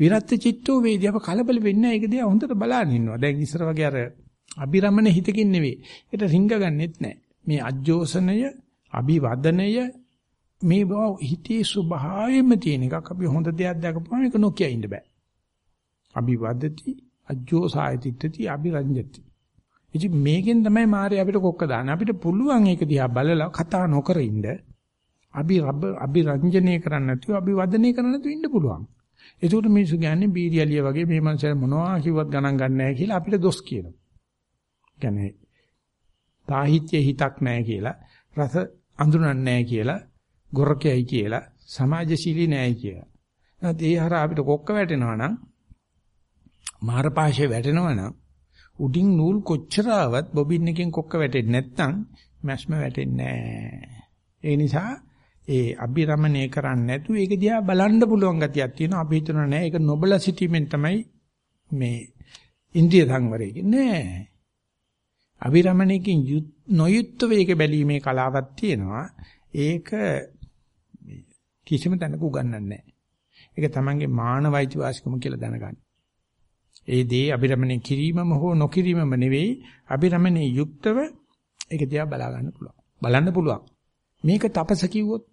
විරත් චිත්තෝ වේදියාව කලබල වෙන්නේ ඒක දිහා හොඳට බලන් ඉන්නවා. දැන් ඉස්සර වගේ අර අබිරමණ හිතකින් නෙවෙයි. ඒක රිංග ගන්නෙත් නැහැ. මේ අජෝසනය අභිවදනය මේ බව හිතේ ස්වභාවයෙන්ම තියෙන එකක් අපි හොඳ දෙයක් දැකපුවම ඒක නොකිය ඉන්න බෑ අභිවදති අජ්ජෝ සායතිත්‍ති අභිරංජති. ඉතින් මේකෙන් තමයි මාරේ අපිට කොක්ක දාන්නේ. අපිට පුළුවන් ඒක දිහා බලලා කතා නොකර ඉන්න. අපි රබ අපි රංජනීය කරන්නේ නැතුව අපි වදනය කරන්නේ නැතුව ඉන්න පුළුවන්. ඒකට මිනිස්සු කියන්නේ බීරියලිය වගේ මේ මනුස්සයා මොනවා කිව්වත් ගණන් ගන්න නැහැ කියලා අපිට දොස් කියනවා. කියන්නේ සාහිත්‍ය හිතක් නැහැ කියලා, රස අඳුනන්නේ නැහැ කියලා, ගොරකයි කියලා, සමාජශීලී නැහැ කියලා. නැත්නම් ඒ හරහා අපිට කොක්ක වැටෙනවා නම් මාරපාෂේ වැටෙනවා නම් උඩින් නූල් කොච්චර ආවත් බොබින් එකෙන් කොක්ක වැටෙන්නේ නැත්නම් මැෂ්ම වැටෙන්නේ නැහැ. ඒ නිසා ඒ අභිරමණය කරන්නේ නැතුව ඒක දිහා බලන්න පුළුවන් ගතියක් තියෙනවා. අපි හිතනවා නෑ ඒක නොබල සිටීමෙන් තමයි මේ ඉන්ද්‍රිය සංවරය නෑ. අභිරමණයකින් නොයුක්ත වේක බැලීමේ කලාවක් තියෙනවා. ඒක කිසිම තැනක උගන්වන්නේ නෑ. ඒක තමන්ගේ මානවයිති වාසිකම කියලා දැනගන්න. ඒ දේ අභිරමණය කිරීමම හෝ නොකිරීමම නෙවෙයි අභිරමණය යුක්තව ඒක දිහා බලා ගන්න පුළුවන්. බලන්න පුළුවන්. මේක තපස කිව්වොත්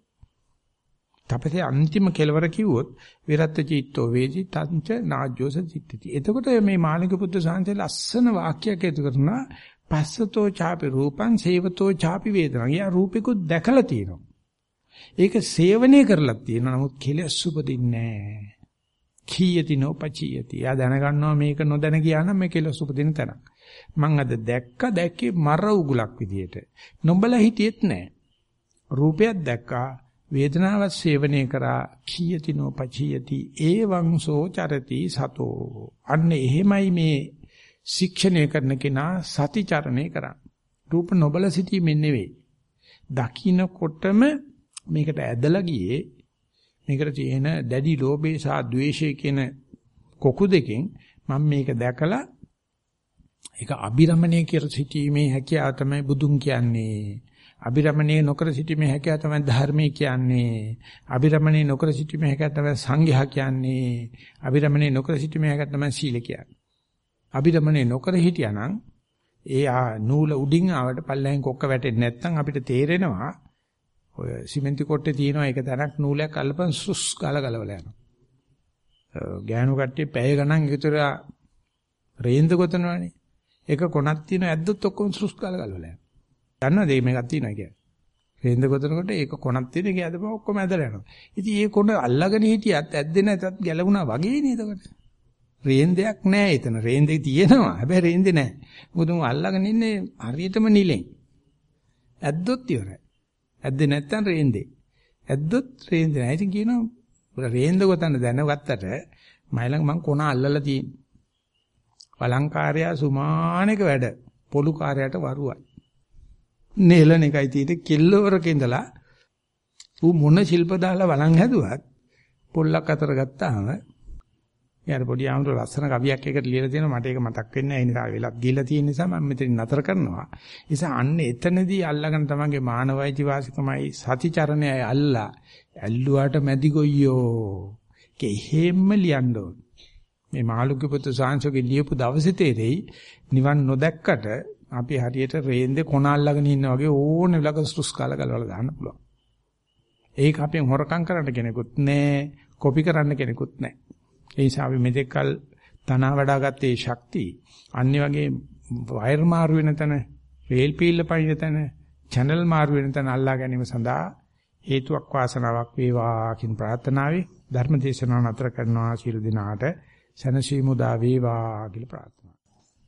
තපසේ අන්තිම කෙලවර කිව්වොත් විරත් චිත්තෝ වේදි තංච නාජ්ජෝස චිත්තති. එතකොට මේ මාළික පුත්‍ර සාන්තේ ලස්සන වාක්‍යයක් හේතු කරනවා පස්සතෝ ചാපි රූපං සේවතෝ ചാපි වේදනං. යා රූපිකුත් දැකලා තියෙනවා. ඒක සේවනය කරලා තියෙනවා. නමුත් කෙලස් උපදින්නේ නැහැ. කීයති නොපචියති. යා දැනගන්නවා මේක නොදැන ගියා නම් මේ කෙලස් උපදින තැනක්. මං අද දැක්ක දැක්කේ මර උගුලක් විදියට. නොබල හිටියෙත් නැහැ. රූපයක් දැක්කා වේදනාවත් සේවනය කරා කීයති නොපචියති ඒවං සෝ චරති සතෝ අන්න එහෙමයි මේ ශික්ෂණය කරන කෙනා සතිචරණය කරන්නේ රූප නොබල සිටීමෙන් නෙවෙයි දකින්නකොටම මේකට ඇදලා ගියේ මේකට තියෙන දැඩි ලෝභය සහ ද්වේෂය කියන කොකු දෙකෙන් මම මේක දැකලා ඒක අබිරමණය කර සිටීමේ හැකියාව තමයි බුදුන් කියන්නේ අබිරමණේ නොකර සිටීමේ හැකියාව තමයි ධර්මයේ කියන්නේ. අබිරමණේ නොකර සිටීමේ හැකියාව තමයි සංඝයා කියන්නේ. අබිරමණේ නොකර සිටීමේ හැකියාව තමයි සීල කියන්නේ. අබිරමණේ නොකර හිටියානම් ඒ නූල උඩින් ආවට පල්ලෙන් කොක්ක වැටෙන්නේ නැත්නම් අපිට තේරෙනවා ඔය සිමෙන්ති කොට්ටේ තියෙනවා එක තැනක් නූලයක් අල්ලපන් සුස් ගාලා ගලවලා යනවා. ගෑනු කට්ටිය පැය ගණන් විතර රේන්ද ගොතනවානේ. එක කොනක් තියෙන ඇද්දොත් ඔක්කොම සුස් ගාලා ගලවලා යනවා. දන්නවද මේකක් තියෙනවා කියන්නේ? රේන්ද ගොතනකොට ඒක කොනක් තියෙන එක ඇදපම ඔක්කොම ඇදලා යනවා. ඉතින් ඒ කොන අල්ලගෙන හිටියත් ඇද්දේ නැතත් ගැලවුණා වගේ නේද එතකොට? රේන්දයක් නැහැ එතන. රේන්දේ තියෙනවා. හැබැයි රේන්දේ නැහැ. මොකද උන් අල්ලගෙන ඉන්නේ හරියටම නිලෙන්. ඇද්දොත් ඉවරයි. ඇද්දේ නැත්තම් රේන්දේ. ඇද්දොත් රේන්දේ නැහැ. ඉතින් කියනවා රේන්ද ගොතන්න දැනගත්තට මයිලඟ මං කොන අල්ලලා තියෙන්නේ. වළංකාරයා සුමානක වැඩ. පොලු කාර්යයට වරුවයි. නෙලන එකයි තියෙන්නේ කෙල්ලවරක ඉඳලා ඌ මොන ශිල්ප දාලා වළං හැදුවත් පොල්ලක් අතර ගත්තාම යාර පොඩි ආමර ලස්සන කවියක් එකට ලියලා තියෙනවා මට ඒක මතක් වෙන්නේ නැහැ. ඒ නිසා වෙලක් ගිහිල්ලා තියෙන නිසා මම මෙතන නතර කරනවා. ඒ නිසා අන්න එතනදී අල්ලගෙන තමන්ගේ මානවයිති වාසිකමයි සතිචරණයයි අල්ලා ඇල්ලුවාට මැදි ගොයියෝ. කෙහෙම්ම ලියන්න ඕන. මේ මාළුක්‍ය පුත්‍ර සාංශෝගේ ලියපු දවසේ තේරෙයි නිවන් නොදැක්කට අපි හරියට රේන්දේ කොන අල්ලගෙන ඉන්නා වගේ ඕන වෙලක ස්ට්‍රස් කාලා ගලවලා දාන්න පුළුවන්. ඒක අපෙන් හොරකම් කරන්න කෙනෙකුත් නැහැ, කොපි කරන්න කෙනෙකුත් නැහැ. ඒ නිසා අපි මෙතෙක්කල් තනවා වඩාගත්තේ ශක්තිය. අනිත් වගේ වයර් මාරු වෙන තැන, රේල් පීල්ල පයින් තැන, channel මාරු වෙන තැන අල්ලා ගැනීම සඳහා හේතුවක් වාසනාවක් වේවා කියන ප්‍රාර්ථනාවයි ධර්ම දේශනාව නතර කරනවා. සියලු දිනාට සනසීමුදා වේවා කියලා ප්‍රාර්ථනා